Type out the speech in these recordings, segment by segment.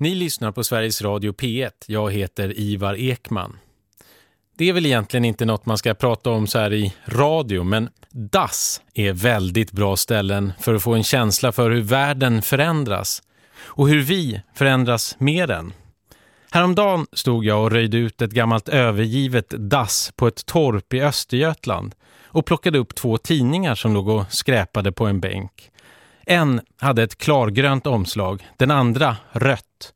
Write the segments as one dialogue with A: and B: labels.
A: Ni lyssnar på Sveriges Radio P1. Jag heter Ivar Ekman. Det är väl egentligen inte något man ska prata om så här i radio, men DAS är väldigt bra ställen för att få en känsla för hur världen förändras och hur vi förändras med den. Häromdagen stod jag och röjde ut ett gammalt övergivet dass på ett torp i Östergötland och plockade upp två tidningar som låg och skräpade på en bänk. En hade ett klargrönt omslag, den andra rött.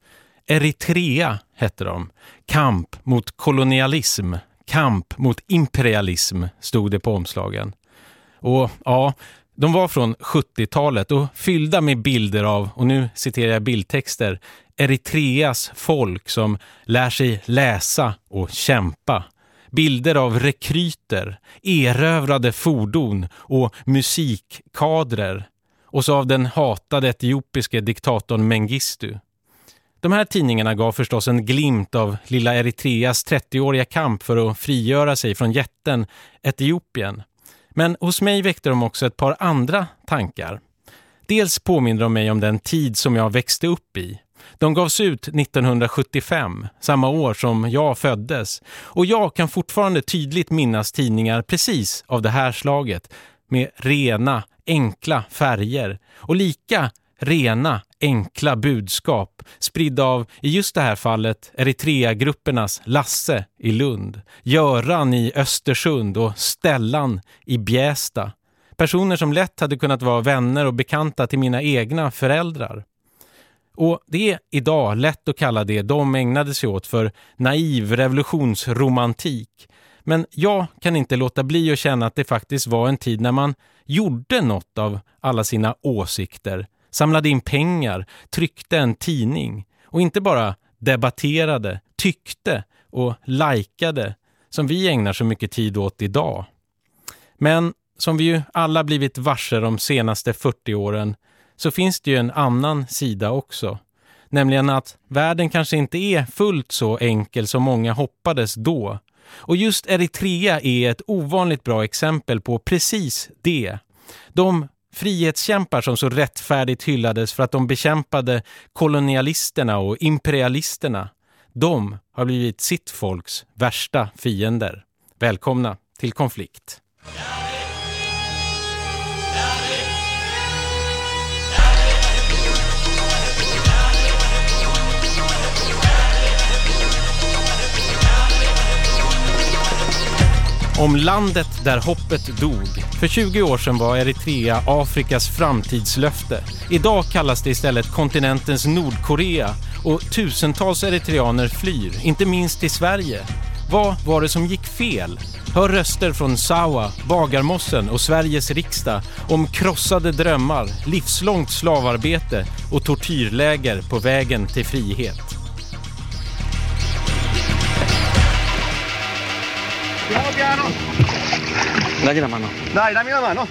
A: Eritrea hette de. Kamp mot kolonialism, kamp mot imperialism stod det på omslagen. Och ja, de var från 70-talet och fyllda med bilder av, och nu citerar jag bildtexter, Eritreas folk som lär sig läsa och kämpa. Bilder av rekryter, erövrade fordon och musikkadrer. Och så av den hatade etiopiske diktatorn Mengistu. De här tidningarna gav förstås en glimt av lilla Eritreas 30-åriga kamp för att frigöra sig från jätten Etiopien. Men hos mig väckte de också ett par andra tankar. Dels påminner de mig om den tid som jag växte upp i. De gavs ut 1975, samma år som jag föddes. Och jag kan fortfarande tydligt minnas tidningar precis av det här slaget. Med rena, enkla färger. Och lika rena, enkla budskap spridda av, i just det här fallet, Eritrea-gruppernas Lasse i Lund, Göran i Östersund och Stellan i Bjästa. Personer som lätt hade kunnat vara vänner och bekanta till mina egna föräldrar. Och det är idag lätt att kalla det de ägnade sig åt för naiv revolutionsromantik. Men jag kan inte låta bli att känna att det faktiskt var en tid när man gjorde något av alla sina åsikter samlade in pengar, tryckte en tidning och inte bara debatterade, tyckte och likade som vi ägnar så mycket tid åt idag. Men som vi ju alla blivit varse de senaste 40 åren så finns det ju en annan sida också. Nämligen att världen kanske inte är fullt så enkel som många hoppades då. Och just Eritrea är ett ovanligt bra exempel på precis det. De Frihetskämpar som så rättfärdigt hyllades för att de bekämpade kolonialisterna och imperialisterna. De har blivit sitt folks värsta fiender. Välkomna till konflikt. Om landet där hoppet dog. För 20 år sedan var Eritrea Afrikas framtidslöfte. Idag kallas det istället kontinentens Nordkorea och tusentals eritreaner flyr, inte minst till Sverige. Vad var det som gick fel? Hör röster från Sawa, Bagarmossen och Sveriges riksdag om krossade drömmar, livslångt slavarbete och tortyrläger på vägen till frihet.
B: Piano. Dagli la mano. Dai, dammi la mano.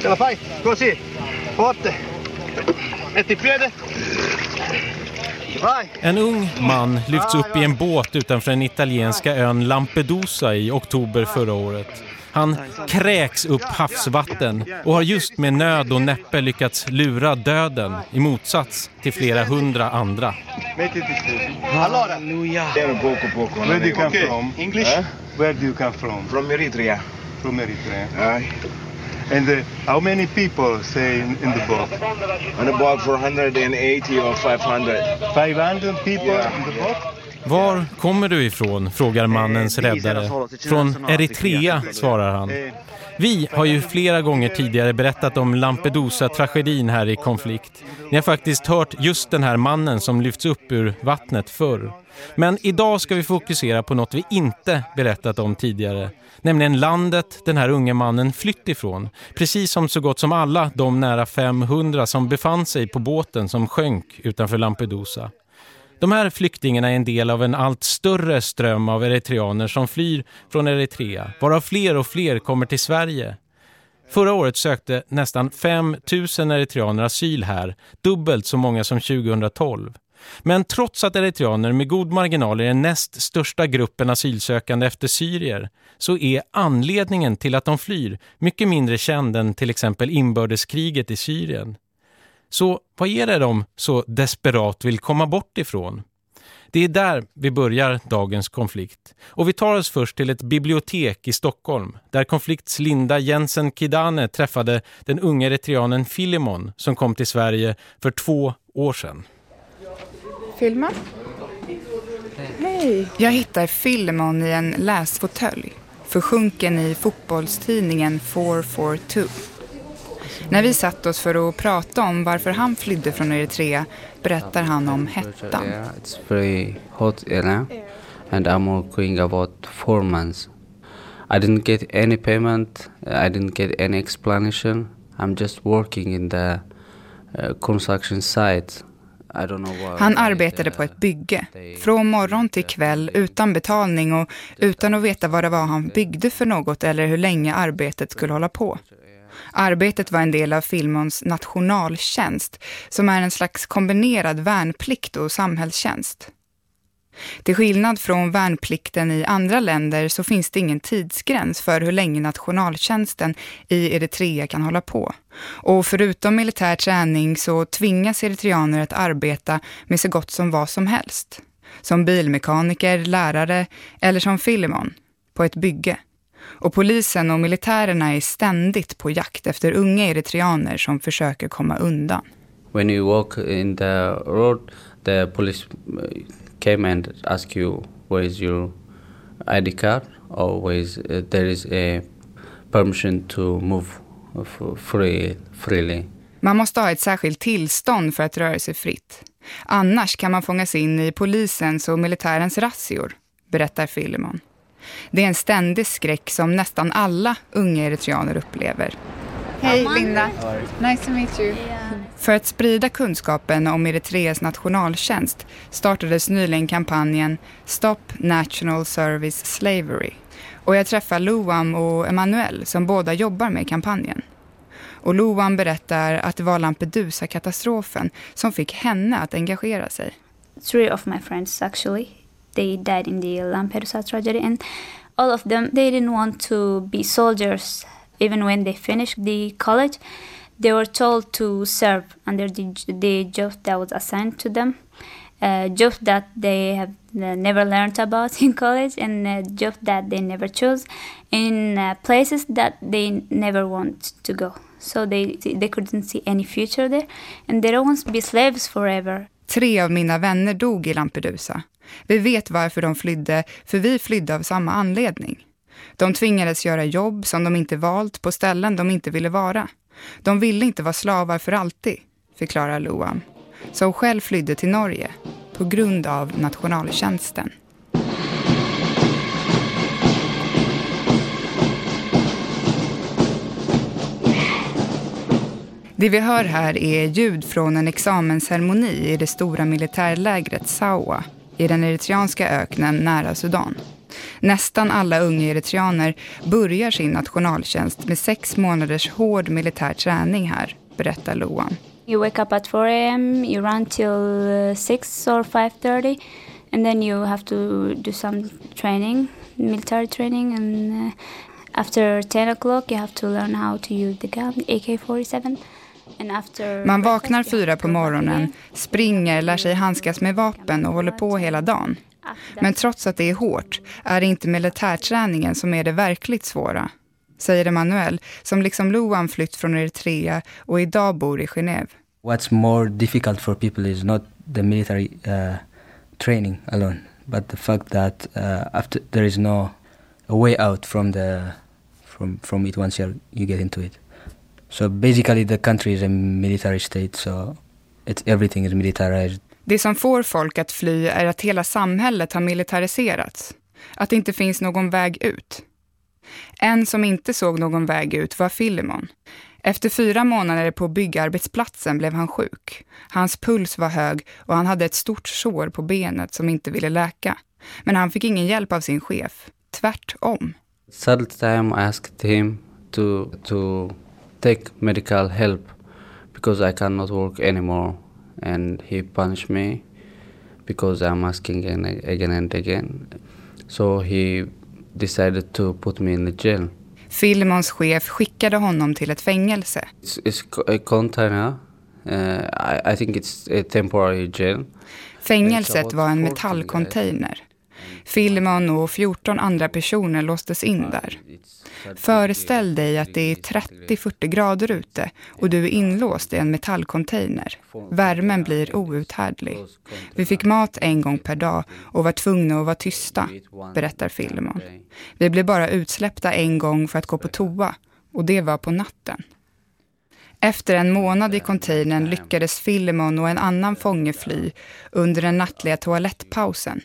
B: Ce la fai? Così. Forte. Metti il piede. Vai.
A: En ung man lyfts upp i en båt utanför den italienska ön Lampedusa i oktober förra året. Han kräks upp havsvatten och har just med nöd och näppe lyckats lura döden i motsats till flera hundra andra.
B: Allora, where do you come from? English? Where do you come from?
C: From Eritrea.
B: From Eritrea.
C: Aye.
B: And uh, how many people say in, in the boat?
C: On about 480 or 500.
B: 500 people
C: Yeah.
B: in the boat?
A: Var kommer du ifrån? frågar mannens räddare. Från Eritrea, svarar han. Vi har ju flera gånger tidigare berättat om Lampedusa-tragedin här i konflikt. Ni har faktiskt hört just den här mannen som lyfts upp ur vattnet förr. Men idag ska vi fokusera på något vi inte berättat om tidigare. Nämligen landet den här unge mannen flytt ifrån. Precis som så gott som alla de nära 500 som befann sig på båten som sjönk utanför Lampedusa. De här flyktingarna är en del av en allt större ström av eritreaner som flyr från Eritrea, varav fler och fler kommer till Sverige. Förra året sökte nästan 5 000 eritreaner asyl här, dubbelt så många som 2012. Men trots att eritreaner med god marginal är den näst största gruppen asylsökande efter syrier så är anledningen till att de flyr mycket mindre känd än till exempel inbördeskriget i Syrien. Så vad är det de så desperat vill komma bort ifrån? Det är där vi börjar dagens konflikt. Och vi tar oss först till ett bibliotek i Stockholm där konflikts Linda Jensen Kidane träffade den unga eritreanen Filimon som kom till Sverige för två år sedan.
D: Filma? Hej! Jag hittar Filimon i en läsfåtölj, försjunken i fotbollstidningen 442. När vi satt oss för att prata om varför han flydde från Eritrea berättar han om hettan.
E: It's very hot area and I'm going about four months. I didn't get any payment, I didn't get any explanation. I'm just working in the uh, construction site.
D: Han arbetade på ett bygge, från morgon till kväll utan betalning och utan att veta vad det var han byggde för något eller hur länge arbetet skulle hålla på. Arbetet var en del av Filmons nationaltjänst som är en slags kombinerad värnplikt och samhällstjänst. Till skillnad från värnplikten i andra länder så finns det ingen tidsgräns för hur länge nationaltjänsten i Eritrea kan hålla på. Och förutom militär träning så tvingas eritreaner att arbeta med så gott som vad som helst. Som bilmekaniker, lärare eller som Filimon på ett bygge. Och polisen och militärerna är ständigt på jakt efter unga eritreaner som försöker komma undan.
E: When you walk in the road, the police uh, came and ask you where is your ID card or where is, uh, there is a permission to move free, freely.
D: Man måste ha ett särskilt tillstånd för att röra sig fritt. Annars kan man fångas in i polisens och militärens rassior, berättar Filemon. Det är en ständig skräck som nästan alla unga eritreaner upplever. Hej Linda, nice to meet you. För att sprida kunskapen om Eritreas nationaltjänst startades nyligen kampanjen Stop National Service Slavery. Och jag träffar Luam och Emanuel som båda jobbar med kampanjen. Och Luam berättar att det var Lampedusa-katastrofen som fick henne att engagera sig.
F: Three of my friends actually they died in the Lampedusa tragedy, and all of them they didn't want to be soldiers. Even when they finished the college, they were told to serve under the the job that was assigned to them, uh, jobs that they have uh, never learned about in college, and uh, jobs that they never chose, in uh, places that they never want to go. So they they couldn't see any future there, and they don't want to be slaves forever.
D: Tre av mina vänner dog i Lampedusa. Vi vet varför de flydde, för vi flydde av samma anledning. De tvingades göra jobb som de inte valt på ställen de inte ville vara. De ville inte vara slavar för alltid, förklarar Loam, som själv flydde till Norge på grund av nationaltjänsten. Det vi hör här är ljud från en examensceremoni i det stora militärlägret Sawa i den eritreanska öknen nära Sudan. Nästan alla unga eritreaner börjar sin nationaltjänst med sex månaders hård militär träning här, berättar Loan.
F: You wake up at 4 a.m., you run till eh, 6 or 5.30 and then you have to do some training, military training and eh, after 10 o'clock you have to learn how to use the gun, AK-47.
D: Man vaknar fyra på morgonen, springer, lär sig handskas med vapen och håller på hela dagen. Men trots att det är hårt är det inte militärträningen som är det verkligt svåra, säger Emanuel som liksom Loan flytt från Eritrea och idag bor i Genève.
G: What's more difficult for people is not the military uh, training alone, but the fact that uh, after there is no a way out from the from from it once you you get into it. So basically the country is a military state, so it's, everything is militarized.
D: Det som får folk att fly är att hela samhället har militariserats. Att det inte finns någon väg ut. En som inte såg någon väg ut var Filimon. Efter fyra månader på byggarbetsplatsen blev han sjuk. Hans puls var hög och han hade ett stort sår på benet som inte ville läka. Men han fick ingen hjälp av sin chef. Tvärtom.
E: Third time I asked him to, to take medical help because I cannot work anymore. And he punished me because I'm asking again and again. So he decided to put me in the jail.
D: Filimons chef skickade honom till ett fängelse.
E: It's, it's a container Uh, I, I think it's a temporary jail.
D: Fängelset var en metallcontainer. Filimon och 14 andra personer låstes in där. Föreställ dig att det är 30-40 grader ute och du är inlåst i en metallcontainer. Värmen blir outhärdlig. Vi fick mat en gång per dag och var tvungna att vara tysta, berättar Filimon. Vi blev bara utsläppta en gång för att gå på toa och det var på natten. Efter en månad i containern lyckades Filimon och en annan fånge fly under den nattliga toalettpausen.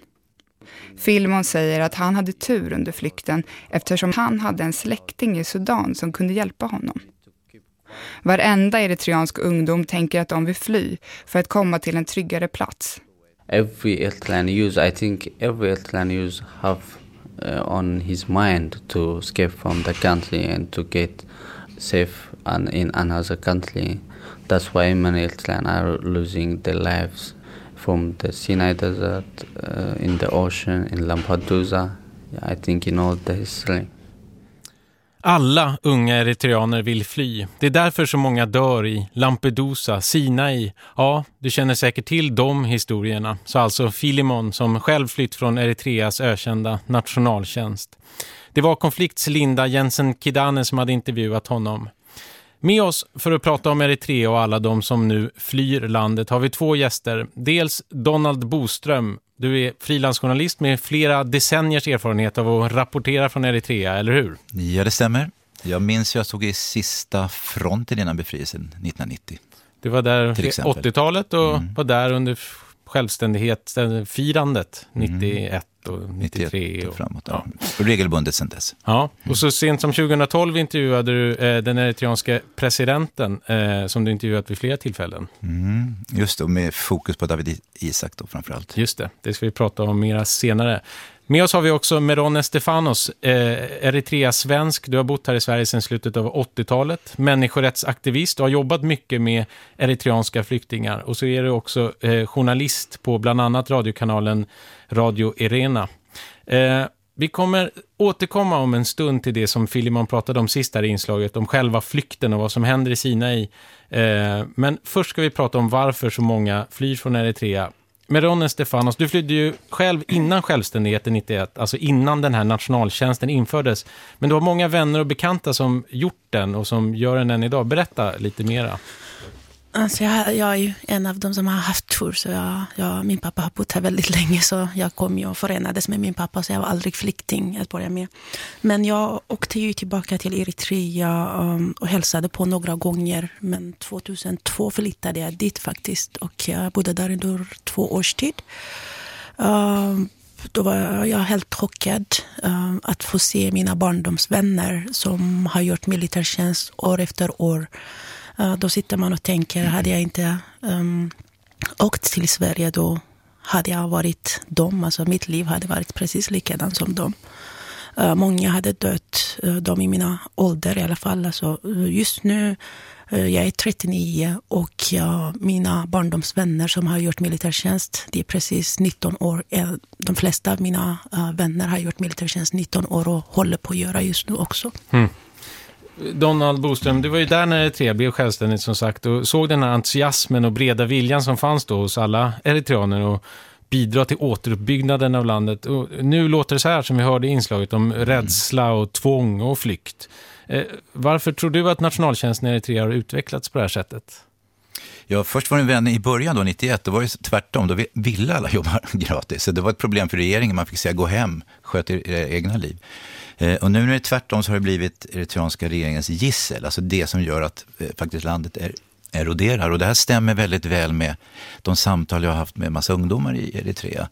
D: Filmon säger att han hade tur under flykten eftersom han hade en släkting i Sudan som kunde hjälpa honom. Varenda eritreansk ungdom tänker att de vill fly för att komma till en tryggare plats.
E: Every Eritrean youth, I think every Eritrean youth have uh, on his mind to escape from the country and to get safe and in another country. That's why many Eritrean are losing their lives from the Sinai Desert, uh, in the ocean, in Lampedusa. I think in all the history.
A: Alla unga eritreaner vill fly. Det är därför så många dör i Lampedusa, Sinai. Ja, du känner säkert till de historierna. Så alltså Filimon som själv flytt från Eritreas ökända nationaltjänst. Det var konfliktslinda Jensen Kidane som hade intervjuat honom. Med oss för att prata om Eritrea och alla de som nu flyr landet har vi två gäster. Dels Donald Boström. Du är frilansjournalist med flera decenniers erfarenhet av att rapportera från Eritrea, eller hur?
H: Ja, det stämmer. Jag minns att jag stod i sista fronten innan befrielsen 1990.
A: Du var där 80-talet och mm. var där under självständighetsfirandet 91 och 93. Och,
H: framåt, ja. och regelbundet sedan dess.
A: Ja, och så sent som 2012 intervjuade du eh, den eritreanska presidenten eh, som du intervjuat vid flera tillfällen.
H: Mm, just det, med fokus på David Isak då framförallt.
A: Just det, det ska vi prata om mera senare. Med oss har vi också Meron Stefanos, eh, Eritrea-svensk. Du har bott här i Sverige sedan slutet av 80-talet. Människorättsaktivist och har jobbat mycket med eritreanska flyktingar. Och så är du också eh, journalist på bland annat radiokanalen Radio Irena. Eh, vi kommer återkomma om en stund till det som Filimon pratade om sist här i inslaget, om själva flykten och vad som händer i Sinai. Eh, men först ska vi prata om varför så många flyr från Eritrea. Meron Stefanos, du flydde ju själv innan självständigheten 91, alltså innan den här nationaltjänsten infördes. Men du har många vänner och bekanta som gjort den och som gör den än idag. Berätta lite mera.
I: Alltså jag, jag är ju en av dem som har haft tur. Så jag, jag, min pappa har bott här väldigt länge så jag kom ju och förenades med min pappa så jag var aldrig flykting att börja med. Men jag åkte ju tillbaka till Eritrea um, och hälsade på några gånger. Men 2002 flyttade jag dit faktiskt och jag bodde där under två års tid. Um, då var jag helt chockad um, att få se mina barndomsvänner som har gjort militärtjänst år efter år Eh, då sitter man och tänker, hade jag inte um, åkt till Sverige då hade jag varit dem. Alltså mitt liv hade varit precis likadant som dem. Uh, många hade dött, uh, de i mina ålder i alla fall. Alltså, just nu, uh, jag är 39 och mina barndomsvänner som har gjort militärtjänst, det är precis 19 år. De flesta av mina vänner har gjort militärtjänst 19 år och håller på att göra just nu också. Mm.
A: Donald Boström, du var ju där när Eritrea blev självständigt som sagt och såg den här entusiasmen och breda viljan som fanns då hos alla eritreaner och bidra till återuppbyggnaden av landet. Och nu låter det så här som vi hörde i inslaget om rädsla och tvång och flykt. Eh, varför tror du att nationaltjänsten i Eritrea har utvecklats på det här sättet?
H: Ja, först var det en vän i början, då, 91, då var det tvärtom. Då ville alla jobba gratis. Så det var ett problem för regeringen. Man fick säga gå hem, sköt er egna liv. Eh, och nu när det är tvärtom så har det blivit eritreanska regeringens gissel, alltså det som gör att eh, faktiskt landet är eroderar. Och det här stämmer väldigt väl med de samtal jag har haft med en massa ungdomar i Eritrea.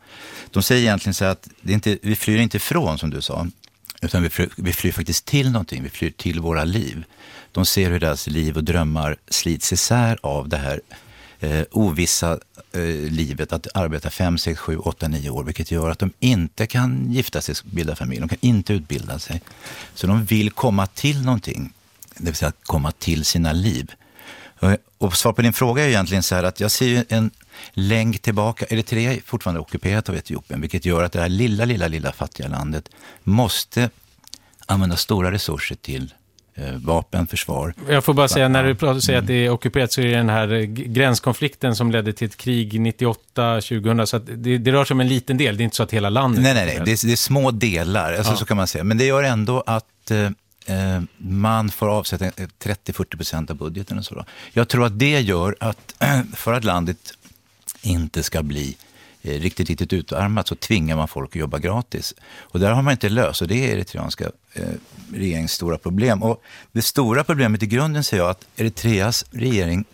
H: De säger egentligen så att det inte, vi flyr inte ifrån, som du sa, utan vi flyr, vi flyr faktiskt till någonting. Vi flyr till våra liv. De ser hur deras liv och drömmar slits isär av det här eh, ovissa eh, livet att arbeta 5, 6, 7, 8, 9 år, vilket gör att de inte kan gifta sig och bilda familj. De kan inte utbilda sig. Så de vill komma till någonting, det vill säga komma till sina liv. Och, och svar på din fråga är egentligen så här att jag ser en länk tillbaka. Eritrea är fortfarande ockuperat av Etiopien, vilket gör att det här lilla, lilla, lilla fattiga landet måste använda stora resurser till eh, vapen, försvar.
A: Jag får bara säga, när du pratar, säger att det är ockuperat så är det den här eh, gränskonflikten som ledde till ett krig 98-2000. Så det, det, rör sig om en liten del, det är inte så att hela landet...
H: Nej, nej, nej. Det är, det är små delar, alltså, ja. så kan man säga. Men det gör ändå att eh, eh man får avsätta 30-40 procent av budgeten. Och så då. Jag tror att det gör att, för att landet inte ska bli riktigt, riktigt utarmat så tvingar man folk att jobba gratis. Och där har man inte löst och det är eritreanska eh, regeringens stora problem. Och det stora problemet i grunden ser jag att Eritreas regering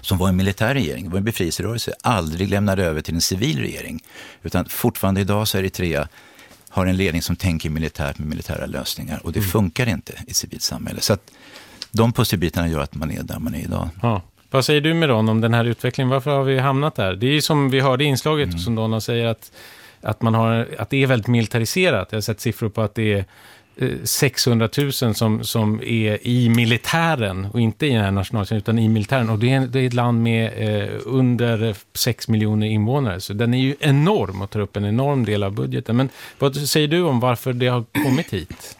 H: som var en militär regering, var en befrielserörelse, aldrig lämnade över till en civil regering. Utan fortfarande idag så är Eritrea har en ledning som tänker militärt med militära lösningar och det mm. funkar inte i civilt samhälle. Så att de pusselbitarna gör att man är där man är idag.
A: Ja. Vad säger du med Don om den här utvecklingen? Varför har vi hamnat där? Det är ju som vi hörde i inslaget mm. som Donna säger att, att, man har, att det är väldigt militariserat. Jag har sett siffror på att det är 600 000 som, som är i militären och inte i den här nationaltjänsten utan i militären. Och det är, det är ett land med eh, under 6 miljoner invånare. Så den är ju enorm och tar upp en enorm del av budgeten. Men vad säger du om varför det har kommit hit?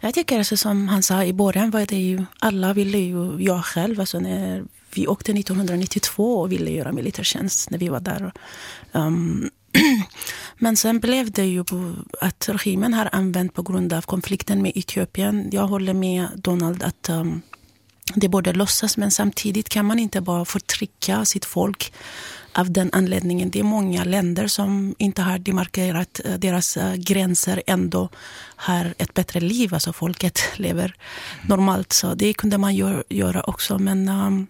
I: Jag tycker alltså, som han sa i början var det ju, alla ville ju, jag själv, alltså när vi åkte 1992 och ville göra militärtjänst när vi var där. Um, men sen blev det ju att regimen har använt på grund av konflikten med Etiopien. Jag håller med Donald att um, det borde låtsas men samtidigt kan man inte bara förtrycka sitt folk av den anledningen. Det är många länder som inte har demarkerat eh, deras eh, gränser ändå har ett bättre liv. Alltså folket lever normalt. Så det kunde man gör, göra också. Men um,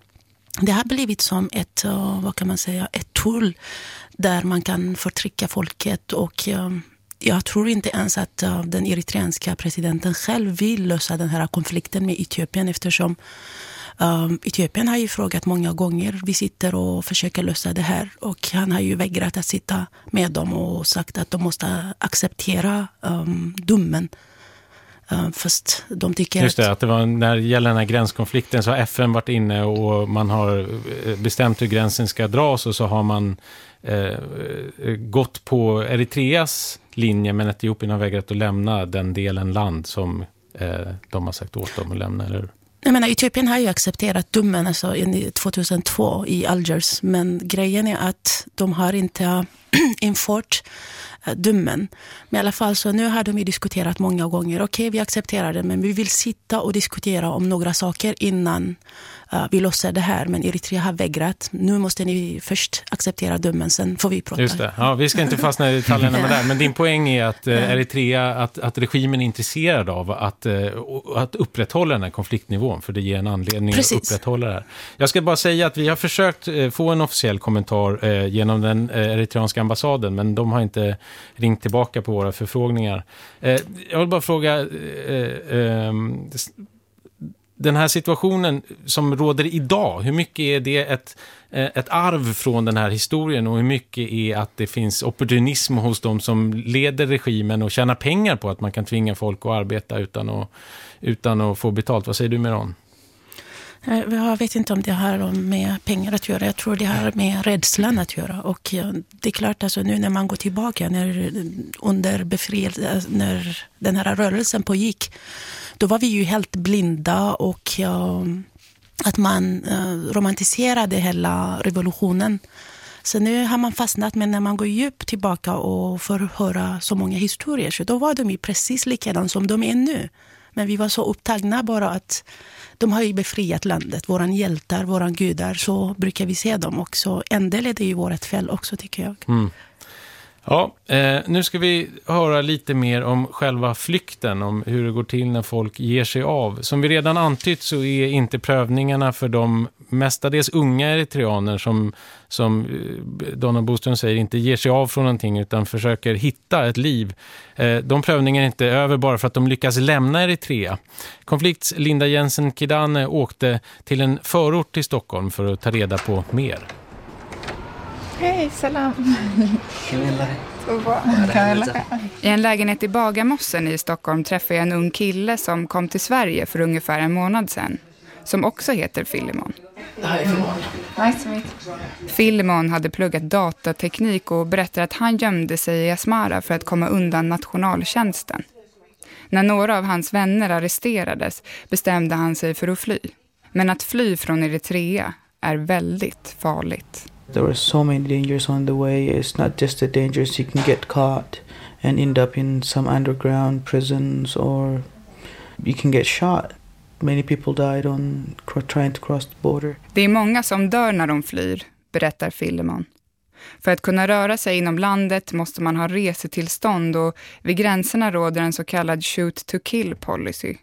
I: det har blivit som ett, uh, vad kan man säga, ett tool där man kan förtrycka folket. och um, jag tror inte ens att uh, den eritreanska presidenten själv vill lösa den här konflikten med Etiopien eftersom Um, Etiopien har ju frågat många gånger. Vi sitter och försöker lösa det här. Och han har ju vägrat att sitta med dem och sagt att de måste acceptera um, domen. Uh, fast de tycker
A: Just det, att, att det var när det gäller den här gränskonflikten så har FN varit inne och man har eh, bestämt hur gränsen ska dras och så har man eh, gått på Eritreas linje men Etiopien har vägrat att lämna den delen land som eh, de har sagt åt dem att lämna, eller
I: jag menar, Etiopien har ju accepterat domen alltså, 2002 i Algiers, men grejen är att de har inte infört eh, domen. Men i alla fall, så nu har de diskuterat många gånger. Okej, okay, vi accepterar det, men vi vill sitta och diskutera om några saker innan uh, vi låtsar det här. Men Eritrea har vägrat. Nu måste ni först acceptera domen, sen får vi prata.
A: Just det. Ja, vi ska inte fastna i detaljerna med det. Men din poäng är att uh, Eritrea, att, att regimen är intresserad av att, uh, att upprätthålla den här konfliktnivån. För det ger en anledning Precis. att upprätthålla det här. Jag ska bara säga att vi har försökt få en officiell kommentar genom den eritreanska ambassaden. Men de har inte ringt tillbaka på våra förfrågningar. Eh, jag vill bara fråga eh, eh ehm, den här situationen som råder idag, hur mycket är det ett, eh, ett arv från den här historien och hur mycket är att det finns opportunism hos de som leder regimen och tjänar pengar på att man kan tvinga folk att arbeta utan att, utan att få betalt? Vad säger du Meron?
I: Eh, jag vet inte om det har med pengar att göra. Jag tror det har med rädslan att göra. Och det är klart, alltså, nu när man går tillbaka, när, under befrielse, när den här rörelsen pågick, då var vi ju helt blinda och ja, att man eh, romantiserade hela revolutionen. Så nu har man fastnat, men när man går djupt tillbaka och får höra så många historier, så då var de ju precis likadana som de är nu. Men vi var så upptagna bara att de har ju befriat landet, våra hjältar, våra gudar, så brukar vi se dem också. En del är det ju vårt fel också tycker jag.
A: Mm. Ja, eh, nu ska vi höra lite mer om själva flykten, om hur det går till när folk ger sig av. Som vi redan antytt så är inte prövningarna för de mestadels unga eritreaner som, som eh, Donald Boström säger inte ger sig av från någonting utan försöker hitta ett liv. Eh, de prövningarna är inte över bara för att de lyckas lämna Eritrea. Konflikts Linda Jensen Kidane åkte till en förort till Stockholm för att ta reda på mer.
J: Hej, salam.
D: I en lägenhet i Bagarmossen i Stockholm träffade jag en ung kille som kom till Sverige för ungefär en månad sedan. Som också heter Filimon.
J: Det här är Filimon. Nice to meet
D: Filimon hade pluggat datateknik och berättade att han gömde sig i Asmara för att komma undan nationaltjänsten. När några av hans vänner arresterades bestämde han sig för att fly. Men att fly från Eritrea är väldigt farligt.
K: There are so many dangers on the way. It's not just the dangers you can get caught and end up in some underground prisons or you can get shot. Many people died on trying to cross the border.
D: Det är många som dör när de flyr, berättar Filemon. För att kunna röra sig inom landet måste man ha resetillstånd och vid gränserna råder en så kallad shoot to kill policy.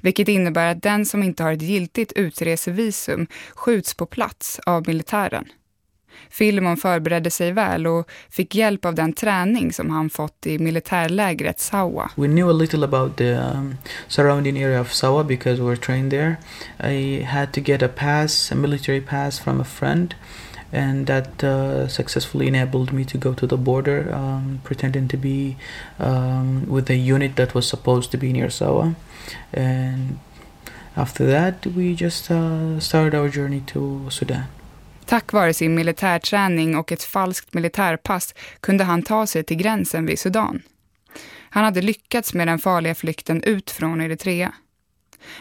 D: Vilket innebär att den som inte har ett giltigt utresevisum skjuts på plats av militären. Filemon förberedde sig väl och fick hjälp av den träning som han fått i militärlägret Sawa.
K: We knew a little about the um, surrounding area of Sawa because we were trained there. I had to get a pass, a military pass from a friend and that uh, successfully enabled me to go to the border um, pretending to be um, with a unit that was supposed to be near Sawa and after that we just uh, started our journey to Sudan.
D: Tack vare sin militärträning och ett falskt militärpass kunde han ta sig till gränsen vid Sudan. Han hade lyckats med den farliga flykten ut från Eritrea.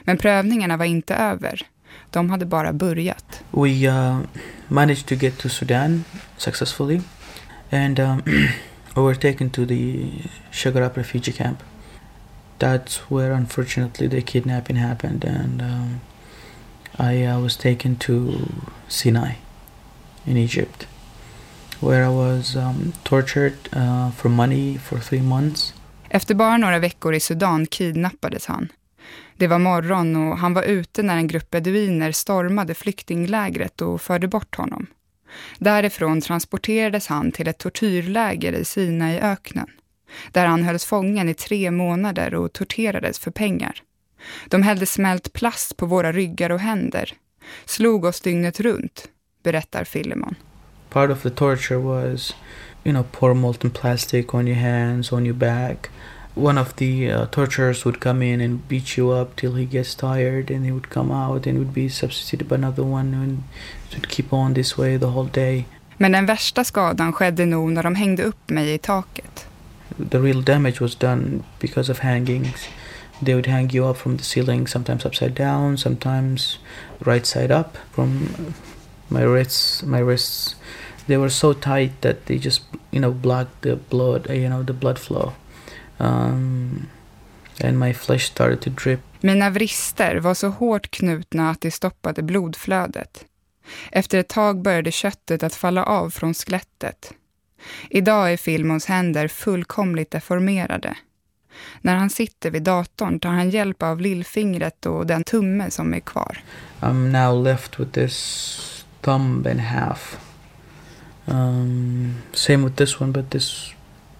D: Men prövningarna var inte över. De hade bara börjat.
K: We uh, managed to get to Sudan successfully and um, we were taken to the Shagarap refugee camp. That's where unfortunately the kidnapping happened and um, I uh, was taken to Sinai in Egypt where I was um, tortured uh, for money for three months.
D: Efter bara några veckor i Sudan kidnappades han. Det var morgon och han var ute när en grupp beduiner stormade flyktinglägret och förde bort honom. Därifrån transporterades han till ett tortyrläger i Sinai-öknen, där han hölls fången i tre månader och torterades för pengar. De hällde smält plast på våra ryggar och händer, slog oss dygnet runt, berättar Filemon.
K: Part of the torture was, you know, pour molten plastic on your hands, on your back. One of the uh, torturers would come in and beat you up till he gets tired and he would come out and would be substituted by another one and it would keep on this way the whole day.
D: Men den värsta skadan skedde nog när de hängde upp mig i taket.
K: The real damage was done because of hangings. They would hang you up from the ceiling, sometimes upside down, sometimes right side up from my wrists my wrists they were so tight that they just you know blocked the blood you know the blood flow um, and my flesh started to drip
D: Mina vrister var så hårt knutna att det stoppade blodflödet. Efter ett tag började köttet att falla av från skelettet. Idag är Filmons händer fullkomligt deformerade. När han sitter vid datorn tar han hjälp av lillfingret och den tumme som är kvar.
K: I'm now left with this thumb and half. Um, same with this one, but this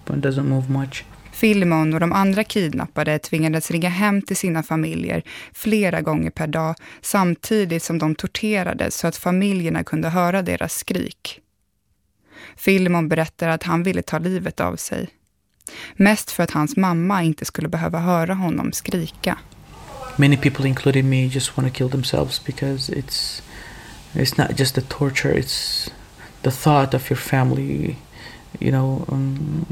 K: one doesn't move much.
D: Filimon och de andra kidnappade tvingades ringa hem till sina familjer flera gånger per dag samtidigt som de torterades så att familjerna kunde höra deras skrik. Filimon berättar att han ville ta livet av sig. Mest för att hans mamma inte skulle behöva höra honom skrika.
K: Many people, including me, just want to kill themselves because it's It's not just the torture, it's the thought of your family, you know. Um,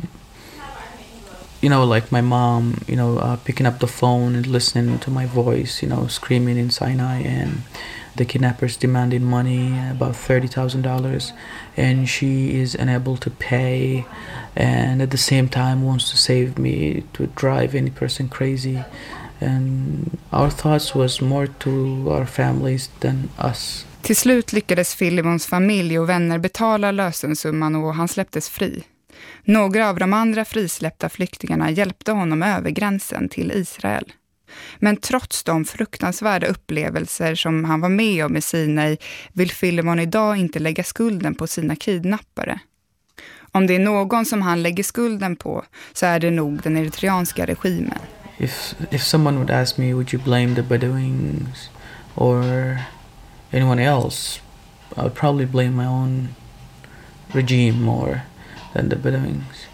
K: you know, like my mom, you know, uh, picking up the phone and listening to my voice, you know, screaming in Sinai, and the kidnappers demanding money, about $30,000, and she is unable to pay, and at the same time wants to save me, to drive any person crazy. And our thoughts was more to our families than us.
D: Till slut lyckades Filimons familj och vänner betala lösensumman och han släpptes fri. Några av de andra frisläppta flyktingarna hjälpte honom över gränsen till Israel. Men trots de fruktansvärda upplevelser som han var med om i Sinai vill Filimon idag inte lägga skulden på sina kidnappare. Om det är någon som han lägger skulden på så är det nog den eritreanska regimen.
K: If, if someone would ask me, would you blame the Bedouins or anyone else, I would probably blame my own regime more than the Bedouins.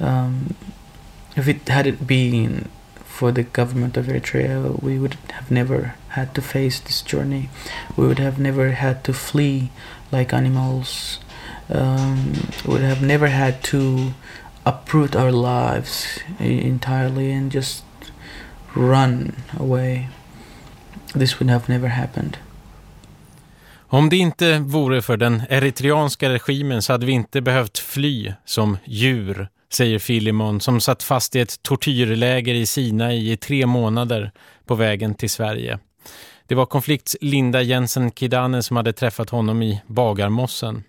K: Um, if it hadn't been for the government of Eritrea, we would have never had to face this journey. We would have never had to flee like animals. Um, we would have never had to uproot our lives entirely and just run away, this would have never happened.
A: Om det inte vore för den eritreanska regimen så hade vi inte behövt fly som djur, säger Filimon som satt fast i ett tortyrläger i Sinai i tre månader på vägen till Sverige. Det var konflikts Linda Jensen Kidane som hade träffat honom i Bagarmossen.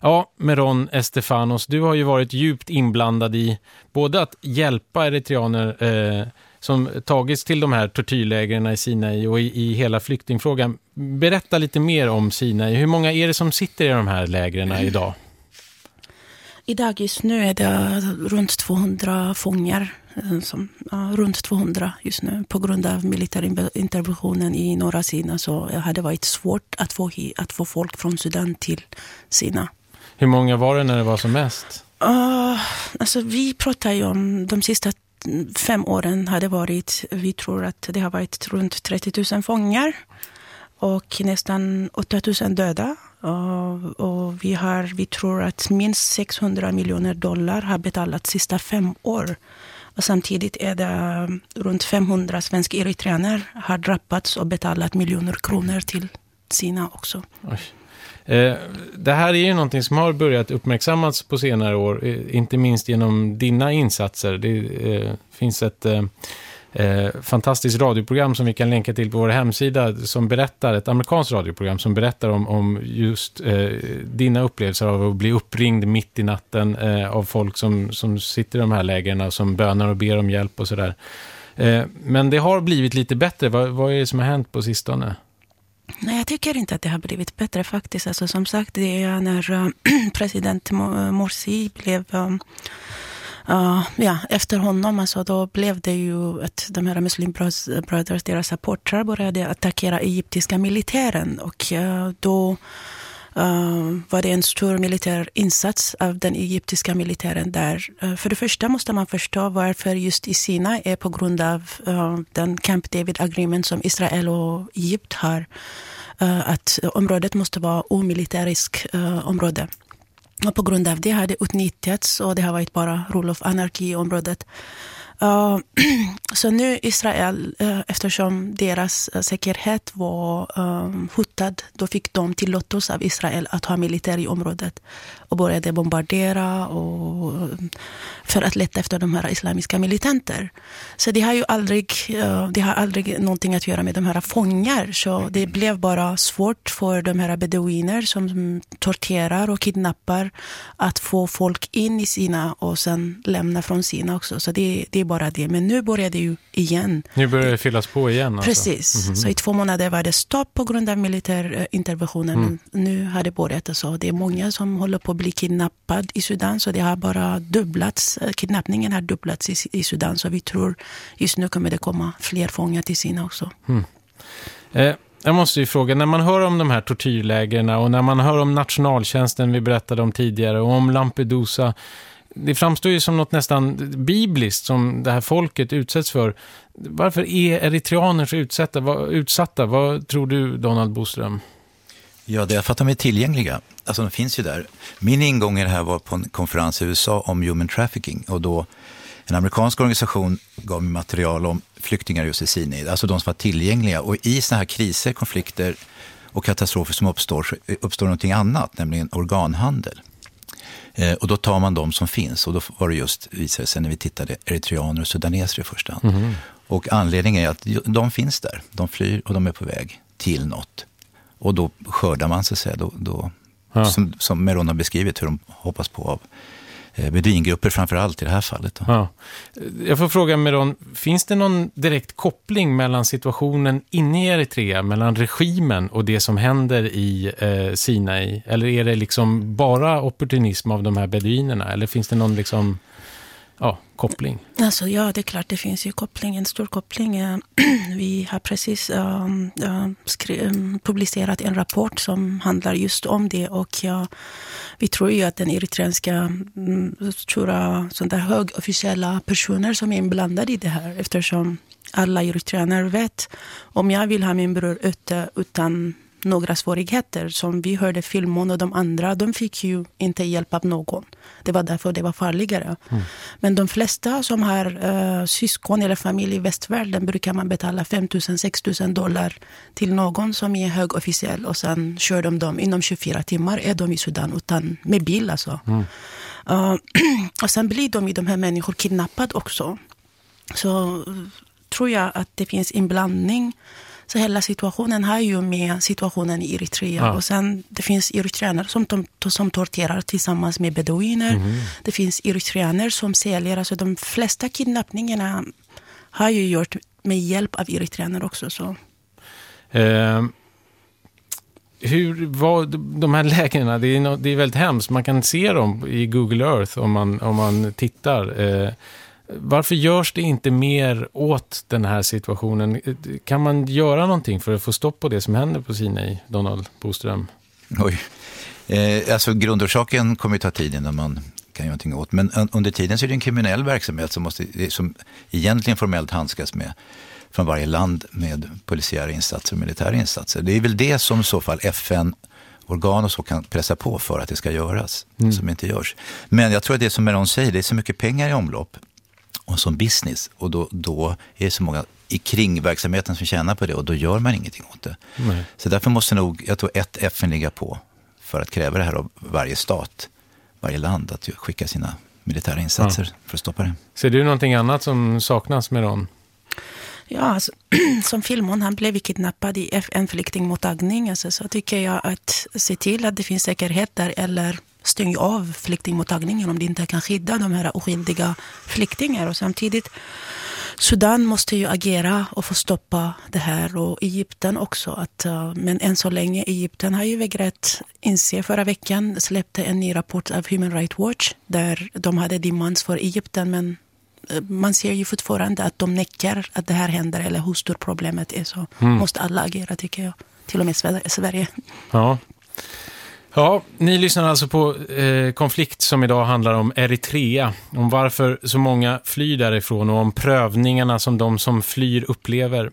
A: Ja, Meron Estefanos, du har ju varit djupt inblandad i både att hjälpa eritreaner eh, som tagits till de här tortyrlägren i Sinai och i, i hela flyktingfrågan. Berätta lite mer om Sinai. Hur många är det som sitter i de här lägren idag?
I: Idag just nu är det runt 200 fångar. Eh, som, ja, runt 200 just nu. På grund av militärinterventionen i norra Sina så har det varit svårt att få, att få folk från Sudan till Sina.
A: Hur många var det när det var som mest?
I: Uh, alltså vi pratar ju om de sista fem åren har det varit, vi tror att det har varit runt 30 000 fångar och nästan 8 000 döda. Och, och, vi, har, vi tror att minst 600 miljoner dollar har betalats sista fem år. Och samtidigt är det um, runt 500 svenska eritreaner har drabbats och betalat miljoner kronor till sina också. Oj.
A: Eh, det här är ju någonting som har börjat uppmärksammas på senare år, eh, inte minst genom dina insatser. Det eh, finns ett Eh, fantastiskt radioprogram som vi kan länka till på vår hemsida som berättar, ett amerikanskt radioprogram som berättar om, om just eh, dina upplevelser av att bli uppringd mitt i natten eh, av folk som, som sitter i de här lägren som bönar och ber om hjälp och sådär. men det har blivit lite bättre. Vad, vad är det som har hänt på sistone?
I: Nej, jag tycker inte att det har blivit bättre faktiskt. Alltså, som sagt, det är när president Morsi blev... Uh, ja, efter honom, alltså, då blev det ju att de här Muslim Brothers, deras supportrar började attackera egyptiska militären. Och uh, då uh, var det en stor militär insats av den egyptiska militären där. Uh, för det första måste man förstå varför just i Sina är på grund av uh, den Camp David Agreement som Israel och Egypt har. att området måste vara omilitäriskt område. Och på grund av det har det utnyttjats och det har varit bara rule of anarchy i området. Uh, så nu Israel, uh, eftersom deras eh, säkerhet var ehm, hotad, då fick de tillåtelse av Israel att ha militär i området och började bombardera och, eh, för att leta efter de här islamiska militanter. Så det har ju aldrig, det har aldrig någonting att göra med de här fångar. Så det blev bara svårt för de här beduiner som torterar och kidnappar att få folk in i sina och sen lämna från sina också. Så det, det är bara det. Men nu börjar det ju igen.
A: Nu börjar det fyllas på igen?
I: Alltså. Precis. Mm -hmm. Så i två månader var det stopp på grund av militärinterventionen. Mm. Nu har det börjat. Så det är många som håller på att bli kidnappade i Sudan. Så det har bara dubblats. Kidnappningen har dubblats i, i Sudan. Så vi tror just nu kommer det komma fler fångar till Sina också. Mm.
A: Eh. Jag måste ju fråga, när man hör om de här tortyrlägren och när man hör om nationaltjänsten vi berättade om tidigare och om Lampedusa det framstår ju som något nästan bibliskt som det här folket utsätts för. Varför är eritreaner så utsatta? Vad, utsatta? Vad tror du, Donald Boström?
H: Ja, det är för att de är tillgängliga. Alltså de finns ju där. Min ingång i det här var på en konferens i USA om human trafficking och då en amerikansk organisation gav mig material om flyktingar just i Sinai, alltså de som var tillgängliga. Och i sådana här kriser, konflikter och katastrofer som uppstår, så uppstår någonting annat, nämligen organhandel. Eh, och då tar man de som finns och då var det just, visade sig när vi tittade, eritreaner och sudaneser i första hand. Mm. Och anledningen är att de finns där, de flyr och de är på väg till något. Och då skördar man, så att säga, då, då ja. som, som Meron har beskrivit hur de hoppas på av Eh, beduingrupper framför allt i det här fallet. Ja.
A: Jag får fråga Meron, finns det någon direkt koppling mellan situationen inne i Eritrea, mellan regimen och det som händer i eh, Sinai? Eller är det liksom bara opportunism av de här beduinerna? Eller finns det någon liksom ja, koppling?
I: Alltså, ja, det är klart det finns ju koppling, en stor koppling. Vi har precis um, um, publicerat en rapport som handlar just om det och ja, vi tror ju att den eritreanska mm, stora, sånt där högofficiella personer som är inblandade i det här eftersom alla eritreaner vet om jag vill ha min bror ute utan några svårigheter. Som vi hörde filmen och de andra, de fick ju inte hjälp av någon. Det var därför det var farligare. Mm. Men de flesta som har uh, syskon eller familj i västvärlden brukar man betala 5 000, 6 000 dollar till någon som är högofficiell och sen kör de dem inom 24 timmar är de i Sudan utan, med bil alltså. Mm. Uh, och sen blir de, de här människorna kidnappade också. Så tror jag att det finns inblandning. Så hela situationen har ju med situationen i Eritrea. Ja. Och sen det finns eritreaner som, som torterar tillsammans med beduiner. Mm. Det finns eritreaner som säljer. Alltså de flesta kidnappningarna har ju gjort med hjälp av eritreaner också. Så.
A: Eh, hur var de här lägena? Det är, det är väldigt hemskt. Man kan se dem i Google Earth om man, om man tittar. Eh, varför görs det inte mer åt den här situationen? Kan man göra någonting för att få stopp på det som händer på Sinai, Donald Boström?
H: Oj. Eh, alltså grundorsaken kommer ju ta tid innan man kan göra någonting åt. Men under tiden så är det en kriminell verksamhet som, måste, som egentligen formellt handskas med från varje land med polisiära insatser och militära insatser. Det är väl det som i så fall FN organ och så kan pressa på för att det ska göras, mm. som inte görs. Men jag tror att det som Meron säger, det är så mycket pengar i omlopp och som business. Och då, då är det så många i kringverksamheten som tjänar på det och då gör man ingenting åt det. Nej. Så därför måste nog, jag tror ett FN ligga på för att kräva det här av varje stat, varje land, att skicka sina militära insatser ja. för att stoppa det.
A: Ser du någonting annat som saknas med dem?
I: Ja, alltså, som Filmon, han blev kidnappad i FN-flyktingmottagning. Alltså, så tycker jag att se till att det finns säkerhet där eller stäng av flyktingmottagningen om det inte kan skydda de här oskyldiga flyktingarna. Och samtidigt, Sudan måste ju agera och få stoppa det här och Egypten också. Att, uh, men än så länge, Egypten har ju vägrat inse. Förra veckan släppte en ny rapport av Human Rights Watch där de hade demands för Egypten men uh, man ser ju fortfarande att de näcker att det här händer eller hur stort problemet är. Så mm. måste alla agera tycker jag. Till och med Sverige.
A: Ja. Ja, ni lyssnar alltså på eh, konflikt som idag handlar om Eritrea. Om varför så många flyr därifrån och om prövningarna som de som flyr upplever.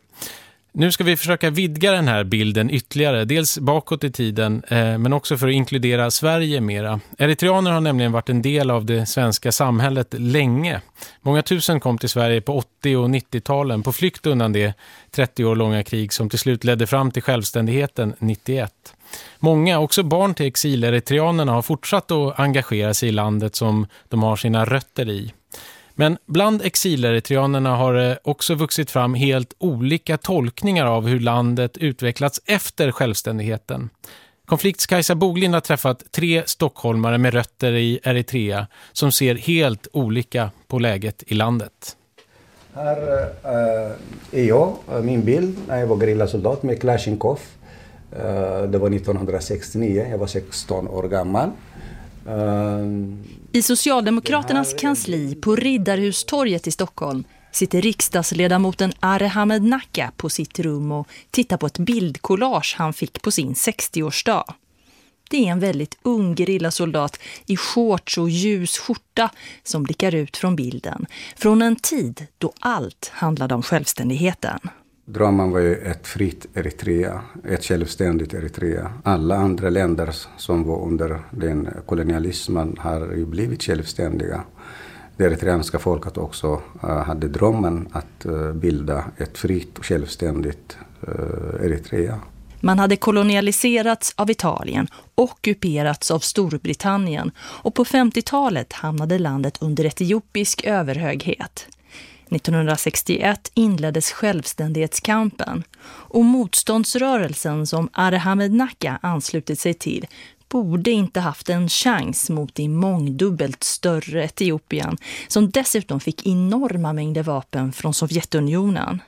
A: Nu ska vi försöka vidga den här bilden ytterligare, dels bakåt i tiden eh, men också för att inkludera Sverige mera. Eritreaner har nämligen varit en del av det svenska samhället länge. Många tusen kom till Sverige på 80- och 90-talen på flykt undan det 30 år långa krig som till slut ledde fram till självständigheten 91. Många, också barn till exileritreanerna, har fortsatt att engagera sig i landet som de har sina rötter i. Men bland exileritreanerna har det också vuxit fram helt olika tolkningar av hur landet utvecklats efter självständigheten. Konflikts Kajsa Boglind har träffat tre stockholmare med rötter i Eritrea som ser helt olika på läget i landet.
L: Här eh, är jag, eh, min bild, när jag var gerillasoldat med Klashinkov. Uh, det var 1969, jag var 16 år gammal.
M: I Socialdemokraternas kansli på Riddarhustorget i Stockholm sitter riksdagsledamoten Arehamed Nacka på sitt rum och tittar på ett bildkollage han fick på sin 60-årsdag. Det är en väldigt ung gerillasoldat i shorts och ljus skjorta som blickar ut från bilden. Från en tid då allt handlade om självständigheten.
L: Drömmen var ju ett fritt Eritrea, ett självständigt Eritrea. Alla andra länder som var under den kolonialismen har ju blivit självständiga. Det eritreanska folket också eh, hade drömmen att eh, bilda ett fritt och självständigt eh, Eritrea.
M: Man hade kolonialiserats av Italien, ockuperats av Storbritannien och på 50-talet hamnade landet under etiopisk överhöghet. 1961 inleddes självständighetskampen och motståndsrörelsen som Arhamed Hamednaca anslutit sig till borde inte haft en chans mot det mångdubbelt större Etiopien som dessutom fick enorma mängder vapen från Sovjetunionen.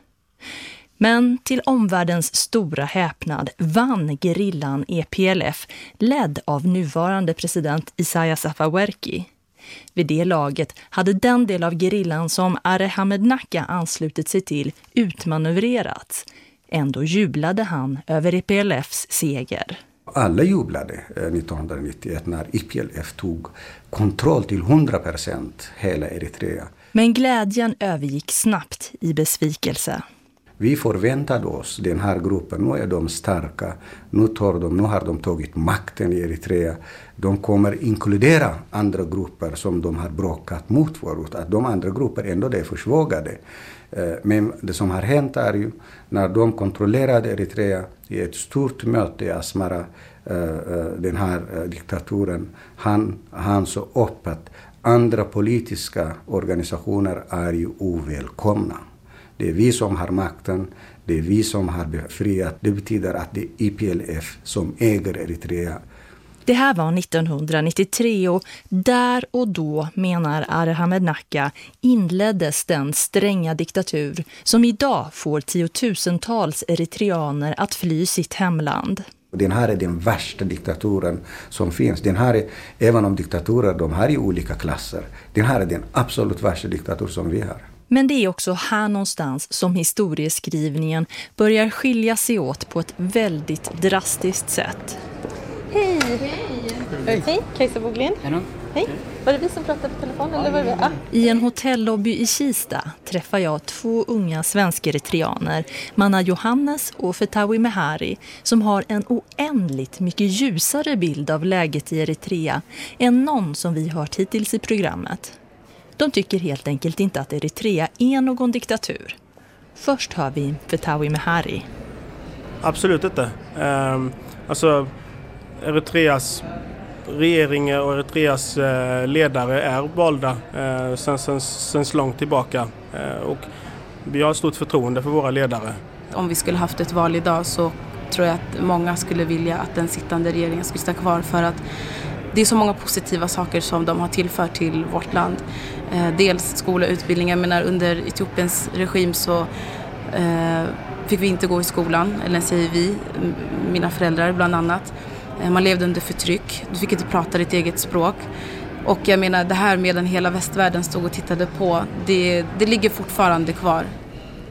M: Men till omvärldens stora häpnad vann gerillan EPLF ledd av nuvarande president Isaias Afewerki. Vid det laget hade den del av gerillan som Arehamed Nacka anslutit sig till utmanövrerats. Ändå jublade han över EPLFs seger.
L: Alla jublade 1991 eh, när EPLF tog kontroll till 100 procent hela Eritrea.
M: Men glädjen övergick snabbt i besvikelse.
L: Vi förväntade oss, den här gruppen, nu är de starka, nu, tar de, nu har de tagit makten i Eritrea. De kommer inkludera andra grupper som de har bråkat mot förut, att de andra grupperna ändå är försvagade. Eh, men det som har hänt är ju när de kontrollerade Eritrea i ett stort möte i Asmara, eh, eh, den här diktaturen, han, han så upp att andra politiska organisationer är ju ovälkomna. Det är vi som har makten, det är vi som har befriat. Det betyder att det är IPLF som äger Eritrea.
M: Det här var 1993 och där och då, menar Arhamed Nacka, inleddes den stränga diktatur som idag får tiotusentals eritreaner att fly sitt hemland.
L: Den här är den värsta diktaturen som finns. Den här är, även om diktaturer de har ju olika klasser, den här är den absolut värsta diktatur som vi har.
M: Men det är också här någonstans som historieskrivningen börjar skilja sig åt på ett väldigt drastiskt sätt.
N: Hej! Hej! Hej, Kajsa Boglin. Hej! Var det vi som pratade på telefon eller var det vi? Ah.
M: I en hotellobby i Kista träffar jag två unga svensk-eritreaner, Manna Johannes och Fetawi Mehari, som har en oändligt mycket ljusare bild av läget i Eritrea än någon som vi hört hittills i programmet. De tycker helt enkelt inte att Eritrea är någon diktatur. Först hör vi Fetawi Mehari.
O: Absolut inte. Um, alltså Eritreas regering och Eritreas uh, ledare är valda uh, sen, sen, sen långt tillbaka. Uh, och vi har stort förtroende för våra ledare.
P: Om vi skulle haft ett val idag så tror jag att många skulle vilja att den sittande regeringen skulle stå kvar för att det är så många positiva saker som de har tillfört till vårt land. Eh, dels skola och utbildning. Jag menar under Etiopiens regim så eh, fick vi inte gå i skolan, eller säger vi, mina föräldrar bland annat. Eh, man levde under förtryck, du fick inte prata ditt eget språk. Och jag menar det här medan hela västvärlden stod och tittade på, det, det ligger fortfarande kvar.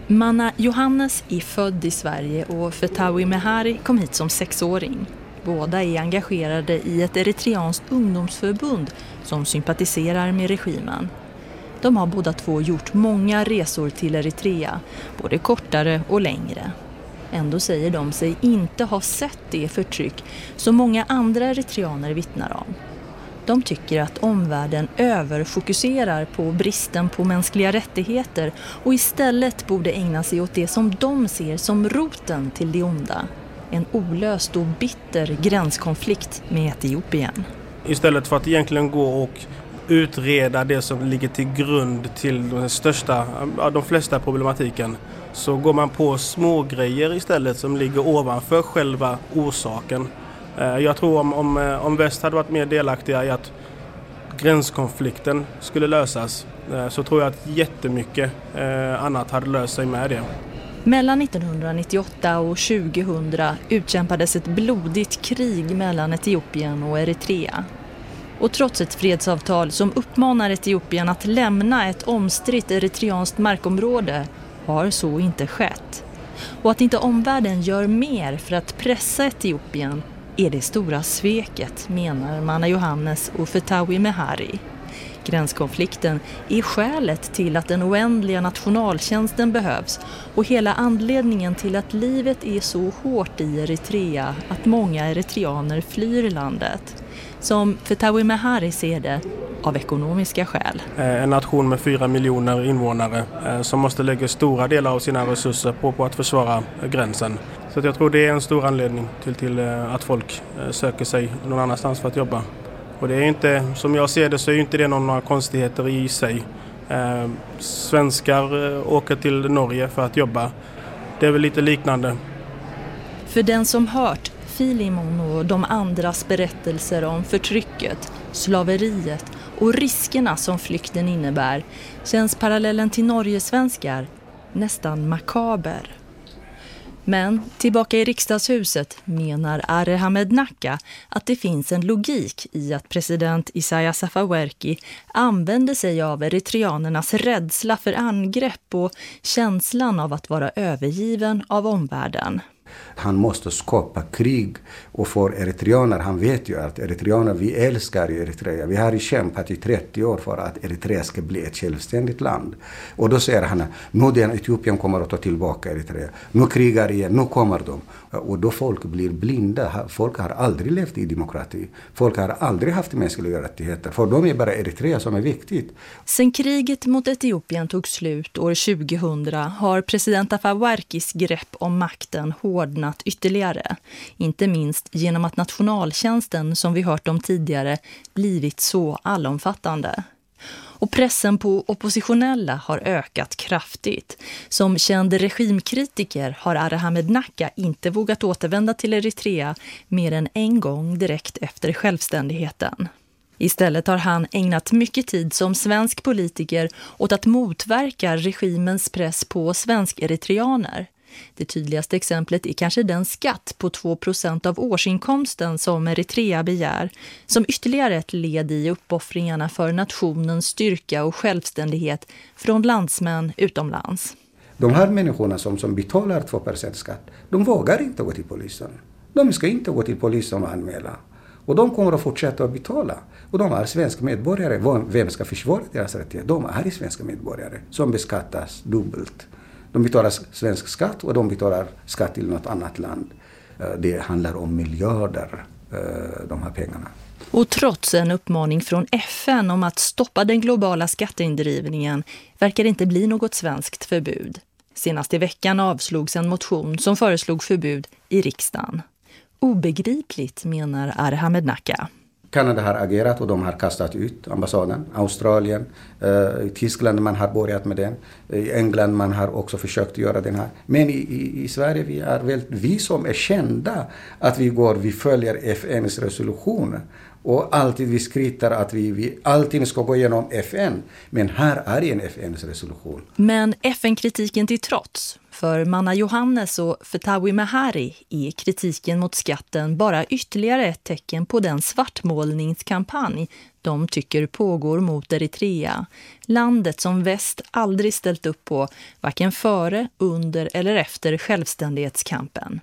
M: Manna Johannes är född i Sverige och Fetawi Mehari kom hit som sexåring. Båda är engagerade i ett eritreanskt ungdomsförbund som sympatiserar med regimen. De har båda två gjort många resor till Eritrea, både kortare och längre. Ändå säger de sig inte ha sett det förtryck som många andra eritreaner vittnar om. De tycker att omvärlden överfokuserar på bristen på mänskliga rättigheter och istället borde ägna sig åt det som de ser som roten till det onda. En olöst och bitter gränskonflikt med Etiopien.
O: Istället för att egentligen gå och utreda det som ligger till grund till den största, de flesta problematiken så går man på små grejer istället som ligger ovanför själva orsaken. Eh, jag tror om, om, eh, om väst hade varit mer delaktiga i att gränskonflikten skulle lösas eh, så tror jag att jättemycket annat hade löst sig med det.
M: Mellan 1998 och 2000 utkämpades ett blodigt krig mellan Etiopien och Eritrea. Och trots ett fredsavtal som uppmanar Etiopien att lämna ett omstritt eritreanskt markområde har så inte skett. Och att inte omvärlden gör mer för att pressa Etiopien är det stora sveket, menar Manna Johannes och Fetawi Mehari. Gränskonflikten är skälet till att den oändliga nationaltjänsten behövs och hela anledningen till att livet är så hårt i Eritrea att många eritreaner flyr landet. Som Fetawi Mehari ser det, av ekonomiska skäl.
O: Eh, en nation med fyra miljoner invånare eh, som måste lägga stora delar av sina resurser på, på att försvara eh, gränsen. Så jag tror det är en stor anledning till, till att folk söker sig någon annanstans för att jobba. Och det är inte, som jag ser det så är inte det några konstigheter i sig. Eh, svenskar eh, åker till Norge för att jobba. Det är väl lite liknande.
M: För den som hört Filimon och de andras berättelser om förtrycket, slaveriet och riskerna som flykten innebär känns parallellen till Norge-svenskar nästan makaber. Men tillbaka i riksdagshuset menar Arehamed Nacka att det finns en logik i att president Isaias Afewerki använder sig av eritreanernas rädsla för angrepp och känslan av att vara övergiven av omvärlden.
L: Han måste skapa krig. Och för eritreaner, han vet ju att eritreaner, vi älskar Eritrea. Vi har ju kämpat i 30 år för att Eritrea ska bli ett självständigt land. Och då säger han, nu den Etiopien kommer att ta tillbaka Eritrea. Nu krigar igen, nu kommer de. Och då folk blir blinda. Folk har aldrig levt i demokrati. Folk har aldrig haft mänskliga rättigheter. För dem är bara Eritrea som är viktigt.
M: Sen kriget mot Etiopien tog slut år 2000 har president Afawarkis grepp om makten hårdnat ytterligare. Inte minst genom att nationaltjänsten, som vi hört om tidigare, blivit så allomfattande. Och pressen på oppositionella har ökat kraftigt. Som känd regimkritiker har Arahamed Naka inte vågat återvända till Eritrea mer än en gång direkt efter självständigheten. Istället har han ägnat mycket tid som svensk politiker åt att motverka regimens press på svensk-eritreaner. Det tydligaste exemplet är kanske den skatt på 2% av årsinkomsten som Eritrea begär, som ytterligare ett led i uppoffringarna för nationens styrka och självständighet från landsmän utomlands.
L: De här människorna som, som betalar 2% skatt, de vågar inte gå till polisen. De ska inte gå till polisen och anmäla. Och de kommer att fortsätta att betala. Och de är svenska medborgare. Vem ska försvara deras rättigheter? De är svenska medborgare som beskattas dubbelt. De betalar svensk skatt och de betalar skatt till något annat land. Eh, det handlar om miljarder, eh, de här pengarna.
M: Och trots en uppmaning från FN om att stoppa den globala skatteindrivningen verkar det inte bli något svenskt förbud. Senast i veckan avslogs en motion som föreslog förbud i riksdagen. Obegripligt, menar Arhamed Nacka.
L: Kanada har agerat och de har kastat ut ambassaden. Australien, eh, Tyskland man har börjat med den. I England man har också försökt göra den här. Men i, i, i Sverige vi är väl vi som är kända att vi går, vi följer FNs resolutioner. Och alltid vi skryter att vi, vi allting ska gå genom FN. Men här är en FNs resolution.
M: Men FN-kritiken till trots för Manna Johannes och Fetawi Mehari är kritiken mot skatten bara ytterligare ett tecken på den svartmålningskampanj de tycker pågår mot Eritrea. Landet som väst aldrig ställt upp på, varken före, under eller efter självständighetskampen.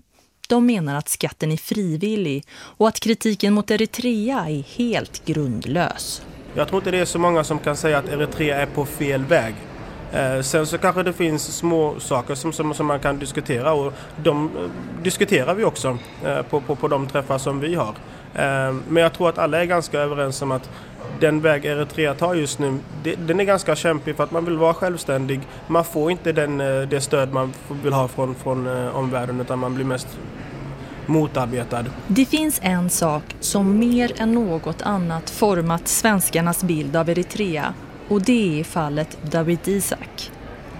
M: De menar att skatten är frivillig och att kritiken mot Eritrea är helt grundlös.
O: Jag tror inte det är så många som kan säga att Eritrea är på fel väg. Eh, sen så kanske det finns små saker som, som, som man kan diskutera och de eh, diskuterar vi också eh, på, på, på de träffar som vi har. Eh, men jag tror att alla är ganska överens om att den väg Eritrea tar just nu, det, den är ganska kämpig för att man vill vara självständig. Man får inte den, eh, det stöd man vill ha från, från eh, omvärlden utan man blir mest motarbetad.
M: Det finns en sak som mer än något annat format svenskarnas bild av Eritrea och det är fallet David Isak.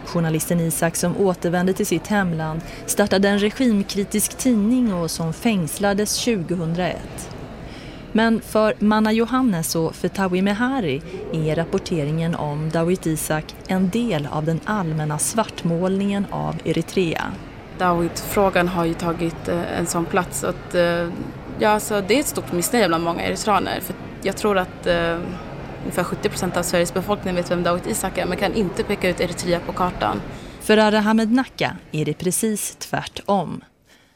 M: Journalisten Isak som återvände till sitt hemland startade en regimkritisk tidning och som fängslades 2001. Men för Manna Johannes och Fetawi Mehari är rapporteringen om Dawit Isak en del av den allmänna svartmålningen av Eritrea.
P: Dawit-frågan har ju tagit eh, en sån plats att eh, ja, alltså, det är ett stort missnöje bland många eritreaner. För jag tror att eh, ungefär 70 procent av Sveriges befolkning vet vem Dawit Isaak är men kan inte peka ut Eritrea på kartan.
M: För Arahamed Nacka är det precis tvärtom.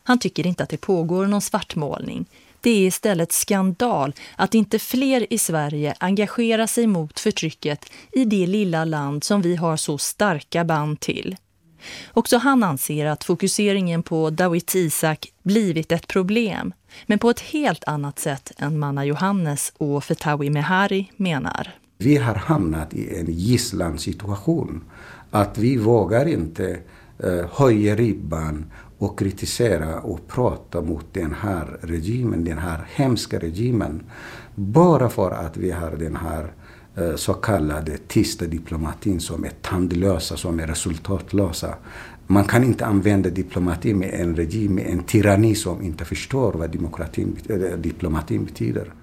M: Han tycker inte att det pågår någon svartmålning. Det är istället skandal att inte fler i Sverige engagerar sig mot förtrycket i det lilla land som vi har så starka band till. Också han anser att fokuseringen på Dawit Isak blivit ett problem, men på ett helt annat sätt än Manna Johannes och Fetawi Mehari menar.
L: Vi har hamnat i en gisslansituation. Att vi vågar inte eh, höja ribban och kritisera och prata mot den här regimen, den här hemska regimen. Bara för att vi har den här eh, så kallade tysta diplomatin som är tandlösa, som är resultatlösa. Man kan inte använda diplomati med en regim, med en tyranni som inte förstår vad demokratin, eh, diplomatin betyder.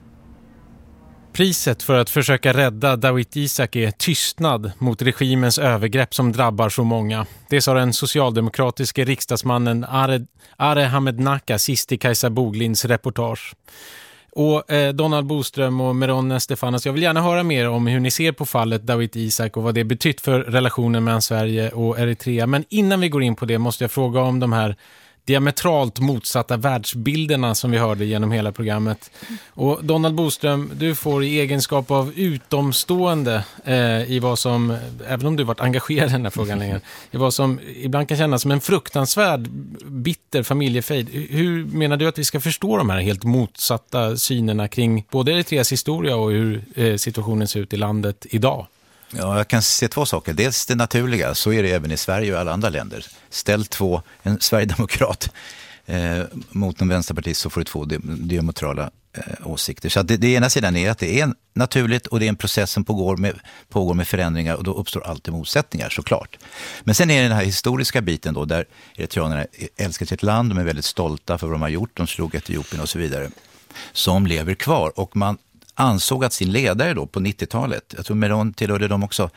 A: Priset för att försöka rädda Dawit Isak är tystnad mot regimens övergrepp som drabbar så många. Det sa den socialdemokratiske riksdagsmannen Are, Are Hamednaka sist i Kajsa Boglins reportage. Och eh, Donald Boström och Meron Stefanas, jag vill gärna höra mer om hur ni ser på fallet Dawit Isak och vad det betytt för relationen mellan Sverige och Eritrea. Men innan vi går in på det måste jag fråga om de här diametralt motsatta världsbilderna som vi hörde genom hela programmet. Och Donald Boström, du får i egenskap av utomstående eh, i vad som, även om du varit engagerad i den här frågan länge, i vad som ibland kan kännas som en fruktansvärd, bitter familjefejd. Hur menar du att vi ska förstå de här helt motsatta synerna kring både Eritreas historia och hur eh, situationen ser ut i landet idag?
H: Ja, jag kan se två saker. Dels det naturliga, så är det även i Sverige och alla andra länder. Ställ två, en sverigedemokrat eh, mot en vänsterpartist så får du två diametrala eh, åsikter. Så det, det ena sidan är att det är naturligt och det är en process som pågår med, pågår med förändringar och då uppstår alltid motsättningar såklart. Men sen är det den här historiska biten då där eritreanerna älskar sitt land, de är väldigt stolta för vad de har gjort, de slog Etiopien och så vidare, som lever kvar. Och man ansåg att sin ledare då på 90-talet, jag tror Meron tillhörde dem också,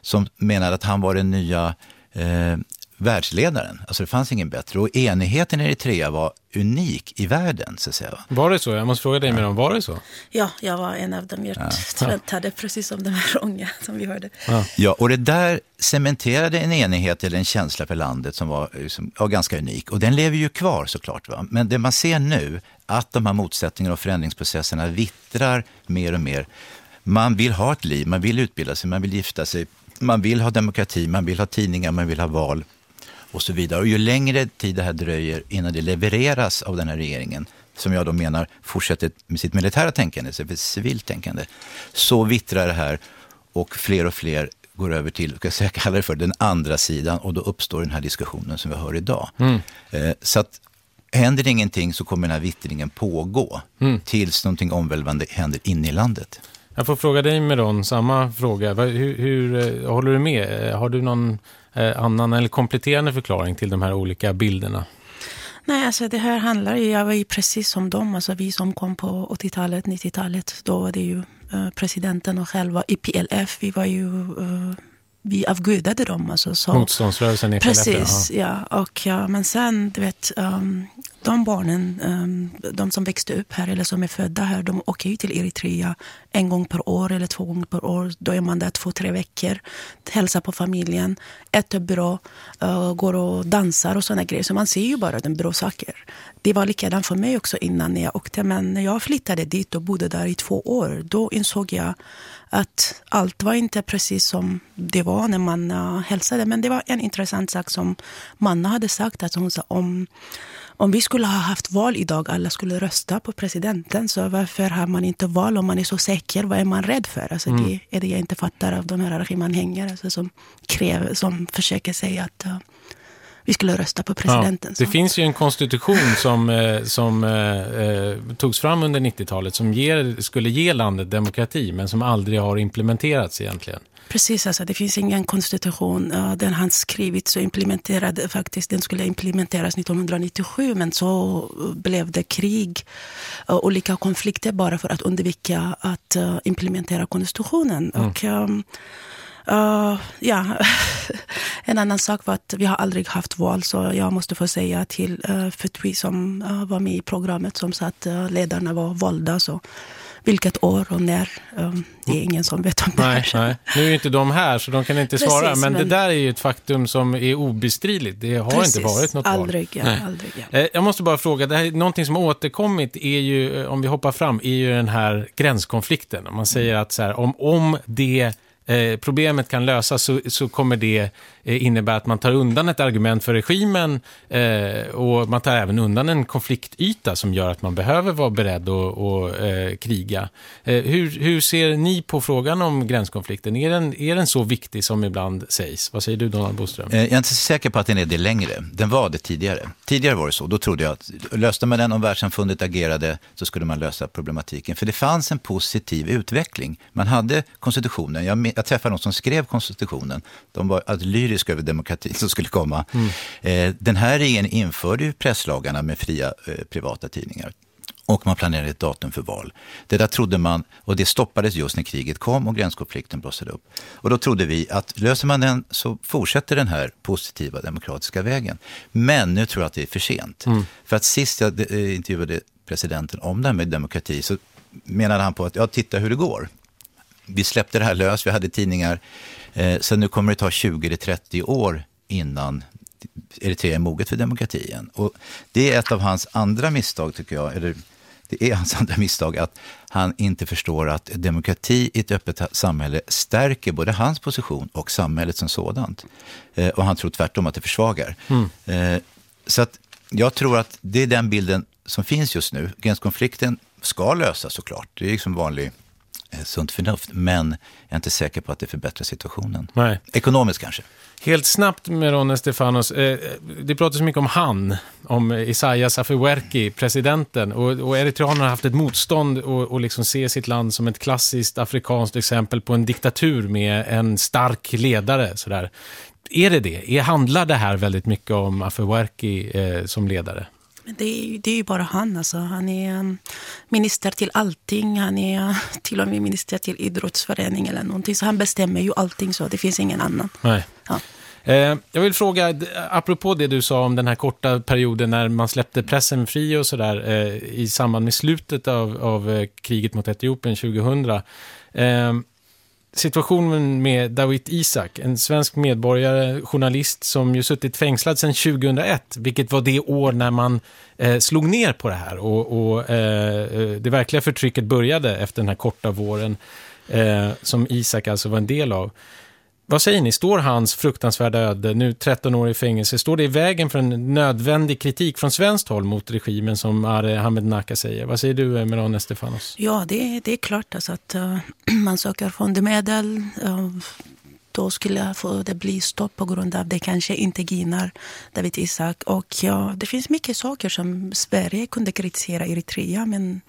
H: som menade att han var den nya eh, världsledaren. Alltså det fanns ingen bättre. Och enigheten i Eritrea var unik i världen, så att säga.
A: Var det så? Jag måste fråga dig, Meron, var det så?
I: Ja, jag var en av dem. Jag ja. precis som den här unga som vi hörde.
H: Ja. ja, och det där cementerade en enighet eller en känsla för landet som var som var ganska unik. Och den lever ju kvar såklart. Va? Men det man ser nu att de här motsättningarna och förändringsprocesserna vittrar mer och mer. Man vill ha ett liv, man vill utbilda sig, man vill gifta sig, man vill ha demokrati, man vill ha tidningar, man vill ha val och så vidare. Och ju längre tid det här dröjer innan det levereras av den här regeringen, som jag då menar fortsätter med sitt militära tänkande, sitt civilt tänkande, så vittrar det här och fler och fler går över till, ska jag kalla det för, den andra sidan och då uppstår den här diskussionen som vi hör idag. Mm. Eh, så att händer ingenting så kommer den här vittringen pågå mm. tills någonting omvälvande händer inne i landet.
A: Jag får fråga dig Meron, samma fråga. Hur, hur, eh, håller du med? Har du någon eh, annan eller kompletterande förklaring till de här olika bilderna?
I: Nej, alltså det här handlar ju, jag var ju precis som dem, alltså vi som kom på 80-talet, 90-talet, då var det ju Eh, presidenten och själva i PLF, vi var ju eh, vi avgudade dem. Alltså, så,
A: Motståndsrörelsen i
I: Precis, ja. Och, ja. Men sen, du vet, um, de barnen, um, de som växte upp här eller som är födda här, de åker ju till Eritrea en gång per år eller två gånger per år. Då är man där två, tre veckor, hälsar på familjen, äter bra, uh, går och dansar och sådana grejer. Så man ser ju bara de bra saker. Det var likadant för mig också innan när jag åkte. Men när jag flyttade dit och bodde där i två år, då insåg jag att allt var inte precis som det var när man hälsade. Men det var en intressant sak som Manna hade sagt. Att hon sa om, om vi skulle ha haft val idag, alla skulle rösta på presidenten. Så varför har man inte val om man är så säker? Vad är man rädd för? Alltså, mm. Det är det jag inte fattar av de här regimanhängare alltså, som, kräver, som försöker säga att vi skulle rösta på presidenten.
A: Ja, det finns ju en konstitution som, eh, som eh, eh togs fram under 90-talet som ger, skulle ge landet demokrati men som aldrig har implementerats egentligen.
I: Precis, alltså, det finns ingen konstitution. Den han skrivit så implementerade faktiskt, den skulle implementeras 1997 men så blev det krig och olika konflikter bara för att undvika att implementera konstitutionen. Mm. Och, um, Uh, ja, en annan sak var att vi har aldrig haft val, så jag måste få säga till uh, Fetwi som uh, var med i programmet som sa att uh, ledarna var valda. Så vilket år och när, um, det är ingen som vet om det
A: nej, nej. Nu är inte de här så de kan inte Precis, svara, men, men, det där är ju ett faktum som är obestridligt. Det har Precis, inte varit något
I: aldrig,
A: val.
I: Ja, aldrig, ja.
A: Jag måste bara fråga, det här, någonting som har återkommit är ju, om vi hoppar fram, är ju den här gränskonflikten. Om man säger att så här, om, om det Eh, Eh, problemet kan lösas så, så kommer det Eh, innebär att man tar undan ett argument för regimen eh, och man tar även undan en konfliktyta som gör att man behöver vara beredd att eh, kriga. Eh, hur, hur ser ni på frågan om gränskonflikten? Är den, är den så viktig som ibland sägs? Vad säger du Donald Boström?
H: Eh, jag är inte så säker på att den är det längre. Den var det tidigare. Tidigare var det så. Då trodde jag att löste man den om världssamfundet agerade så skulle man lösa problematiken. För det fanns en positiv utveckling. Man hade konstitutionen. Jag jag träffade någon som skrev konstitutionen. De var alltså lyriska över demokratin som skulle komma. Mm. Den här regeringen införde ju presslagarna med fria eh, privata tidningar. Och man planerade ett datum för val. Det där trodde man, och det stoppades just när kriget kom och gränskonflikten blossade upp. Och då trodde vi att löser man den så fortsätter den här positiva demokratiska vägen. Men nu tror jag att det är för sent. Mm. För att sist jag eh, intervjuade presidenten om det här med demokrati så menade han på att, ja, titta hur det går vi släppte det här lös, vi hade tidningar. Eh, så nu kommer det ta 20-30 år innan Eritrea är moget för demokratin. Och det är ett av hans andra misstag, tycker jag, eller det är hans andra misstag, att han inte förstår att demokrati i ett öppet samhälle stärker både hans position och samhället som sådant. Eh, och han tror tvärtom att det försvagar. Mm. Eh, så att jag tror att det är den bilden som finns just nu. Gränskonflikten ska lösas såklart. Det är liksom vanlig sunt förnuft. Men jag är inte säker på att det förbättrar situationen.
A: Nej.
H: Ekonomiskt kanske.
A: Helt snabbt med Ronne Stefanos. Eh, det pratas mycket om han, om Isaias Afewerki, presidenten. Och, och eritreanerna har haft ett motstånd och, och liksom se sitt land som ett klassiskt afrikanskt exempel på en diktatur med en stark ledare. Sådär. Är det det? Handlar det här väldigt mycket om Afewerki eh, som ledare?
I: Det är, det är ju bara han. Alltså. Han är um, minister till allting. Han är till och med minister till idrottsförening eller någonting. Så han bestämmer ju allting så. Det finns ingen annan.
A: Nej.
I: Ja.
A: Eh, jag vill fråga, apropå det du sa om den här korta perioden när man släppte pressen fri och sådär eh, i samband med slutet av, av eh, kriget mot Etiopien 2000 situationen med Dawit Isak, en svensk medborgare, journalist som ju suttit fängslad sedan 2001, vilket var det år när man eh, slog ner på det här och, och eh, eh det verkliga förtrycket började efter den här korta våren eh, som Isak alltså var en del av. Vad säger ni, står hans fruktansvärda öde, nu 13 år i fängelse, står det i vägen för en nödvändig kritik från svenskt håll mot regimen som Are Hamednaka säger? Vad säger du, Meron Stefanos?
I: Ja, det, det är klart alltså att uh, man söker fondmedel. Uh, då skulle det bli stopp på grund av det kanske inte gynnar David Isak. Och ja, det finns mycket saker som Sverige kunde kritisera Eritrea, men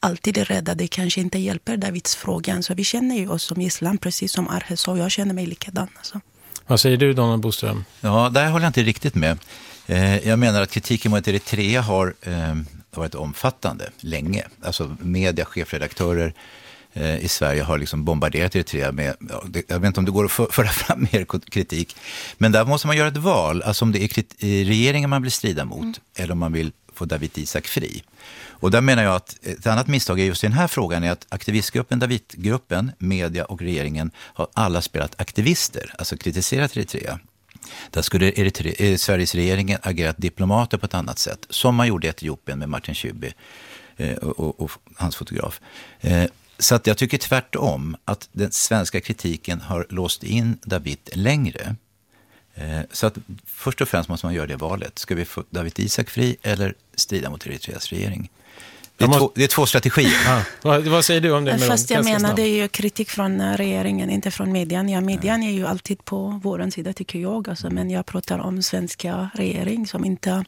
I: alltid är rädda. Det kanske inte hjälper Davids frågan. Så vi känner ju oss som gisslan, precis som Arhe sa. Jag känner mig likadan. Alltså.
A: Vad säger du, Donald Boström?
H: Ja, där håller jag inte riktigt med. Eh, jag menar att kritiken mot Eritrea har eh, varit omfattande länge. Alltså media, chefredaktörer i Sverige har liksom bombarderat Eritrea med, jag vet inte om det går att föra fram mer kritik, men där måste man göra ett val. Alltså om det är regeringen man vill strida mot mm. eller om man vill få David Isak fri. Och där menar jag att ett annat misstag är just i den här frågan är att aktivistgruppen, Davidgruppen, media och regeringen har alla spelat aktivister, alltså kritiserat Eritrea. Där skulle Eritrea, eh, Sveriges regering agerat diplomater på ett annat sätt, som man gjorde i Etiopien med Martin Schibbye eh, och, och, och, hans fotograf. Så att jag tycker tvärtom, att den svenska kritiken har låst in David längre. Eh, så att först och främst måste man göra det valet. Ska vi få David Isak fri eller strida mot Eritreas regering? Det är, måste... två, det är två strategier.
A: Ja. Vad, säger du om det?
I: Fast jag menar, det är ju kritik från eh, regeringen, inte från median. Ja, median är ju alltid på vår sida, tycker jag. Alltså, men jag pratar om svenska regering som inte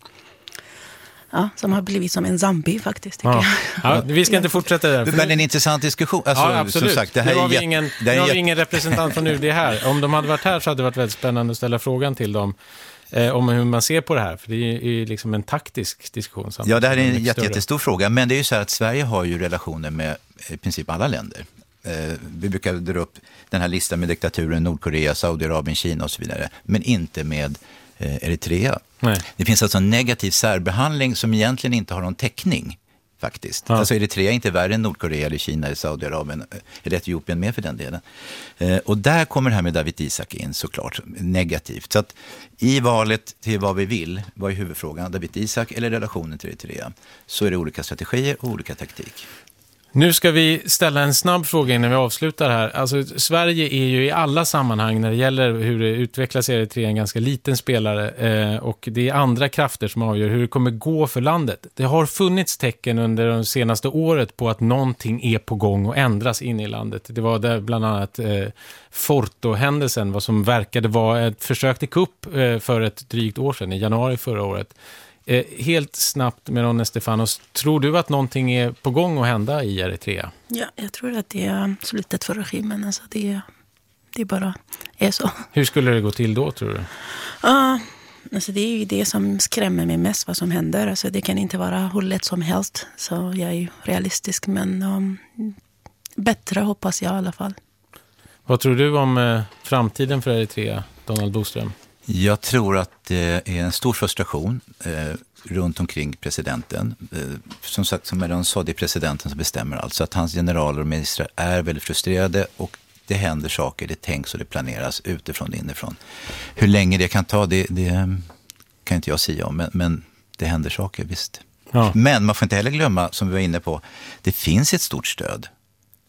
I: Ja, som har blivit som en zombie faktiskt. Ja.
A: Ja, vi ska inte fortsätta där.
H: Men en intressant diskussion. Alltså,
A: ja, absolut. Som sagt, det här nu har vi, ingen, nu har vi ingen representant från UD här. Om de hade varit här så hade det varit väldigt spännande att ställa frågan till dem eh, om hur man ser på det här. För det är ju liksom en taktisk diskussion.
H: Ja, det här är en jätte, jättestor fråga. Men det är ju så här att Sverige har ju relationer med i princip alla länder. Eh, vi brukar dra upp den här listan med diktaturen Nordkorea, Saudiarabien, Kina och så vidare. Men inte med eh, Eritrea. Nej. Det finns alltså en negativ särbehandling som egentligen inte har någon täckning. Faktiskt. Ja. Alltså Eritrea är inte värre än Nordkorea, eller Kina, eller Saudiarabien eh, eller Etiopien med för den delen. Eh, och där kommer det här med David Isak in såklart, negativt. Så att i valet till vad vi vill, vad är huvudfrågan, David Isak eller relationen till Eritrea, så är det olika strategier och olika taktik.
A: Nu ska vi ställa en snabb fråga innan vi avslutar här. Alltså, Sverige är ju i alla sammanhang när det gäller hur det utvecklas i Eritrea en ganska liten spelare eh, och det är andra krafter som avgör hur det kommer gå för landet. Det har funnits tecken under det senaste året på att någonting är på gång och ändras in i landet. Det var där bland annat eh, Forto-händelsen, vad som verkade vara ett försök till kupp eh, för ett drygt år sedan, i januari förra året. Eh, helt snabbt med Ronne Stefanos, tror du att någonting är på gång att hända i Eritrea?
I: Ja, jag tror att det är slutet för regimen. Alltså det, det bara är så.
A: Hur skulle det gå till då, tror du?
I: Uh, alltså det är ju det som skrämmer mig mest, vad som händer. Alltså det kan inte vara hur lätt som helst. Så jag är realistisk, men um, bättre hoppas jag i alla fall.
A: Vad tror du om eh, framtiden för Eritrea, Donald Boström?
H: Jag tror att det är en stor frustration eh, runt omkring presidenten. Eh, som sagt, som Melon sa, det är presidenten som bestämmer allt. Så att hans generaler och ministrar är väldigt frustrerade och det händer saker, det tänks och det planeras utifrån och inifrån. Hur länge det kan ta, det, det kan inte jag säga om, men, men det händer saker visst.
A: Ja.
H: Men man får inte heller glömma, som vi var inne på, det finns ett stort stöd.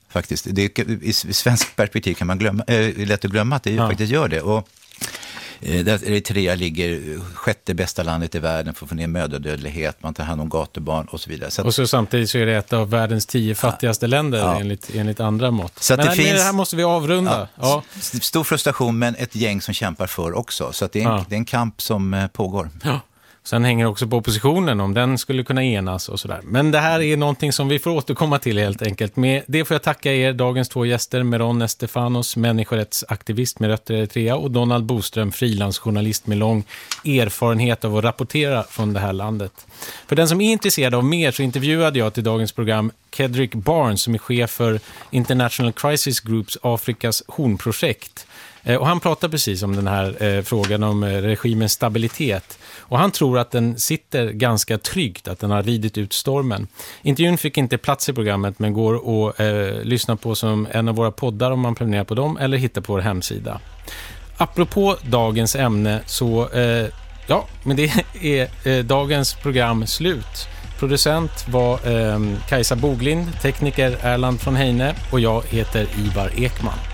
H: Faktiskt. Det, I svensk perspektiv kan man glömma, äh, lätt att glömma att det ja. faktiskt gör det. Och, där Eritrea ligger sjätte bästa landet i världen för att få ner mödradödlighet, man tar hand om gatubarn och så vidare.
A: Så att, och så samtidigt så är det ett av världens tio fattigaste ja, länder ja. Enligt, enligt andra mått.
H: Så
A: men
H: det, finns,
A: det här måste vi avrunda. Ja,
H: Stor frustration, men ett gäng som kämpar för också. Så det är, en, det, är en, kamp som eh, pågår.
A: Sen hänger det också på oppositionen om den skulle kunna enas och sådär. Men det här är någonting som vi får återkomma till helt enkelt. Med det får jag tacka er, dagens två gäster, Meron Estefanos, människorättsaktivist med rötter i Eritrea och Donald Boström, frilansjournalist med lång erfarenhet av att rapportera från det här landet. För den som är intresserad av mer så intervjuade jag till dagens program Kedrick Barnes som är chef för International Crisis Groups Afrikas hornprojekt. Eh, och han pratar precis om den här eh, frågan om eh, regimens stabilitet. Och han tror att den sitter ganska tryggt, att den har ridit ut stormen. Intervjun fick inte plats i programmet men går att eh, lyssna på som en av våra poddar om man prenumererar på dem eller hitta på vår hemsida. Apropå dagens ämne så, eh, ja, men det är eh, dagens program slut. Producent var eh, Kajsa Boglind, tekniker Erland från Heine och jag heter Ivar Ekman.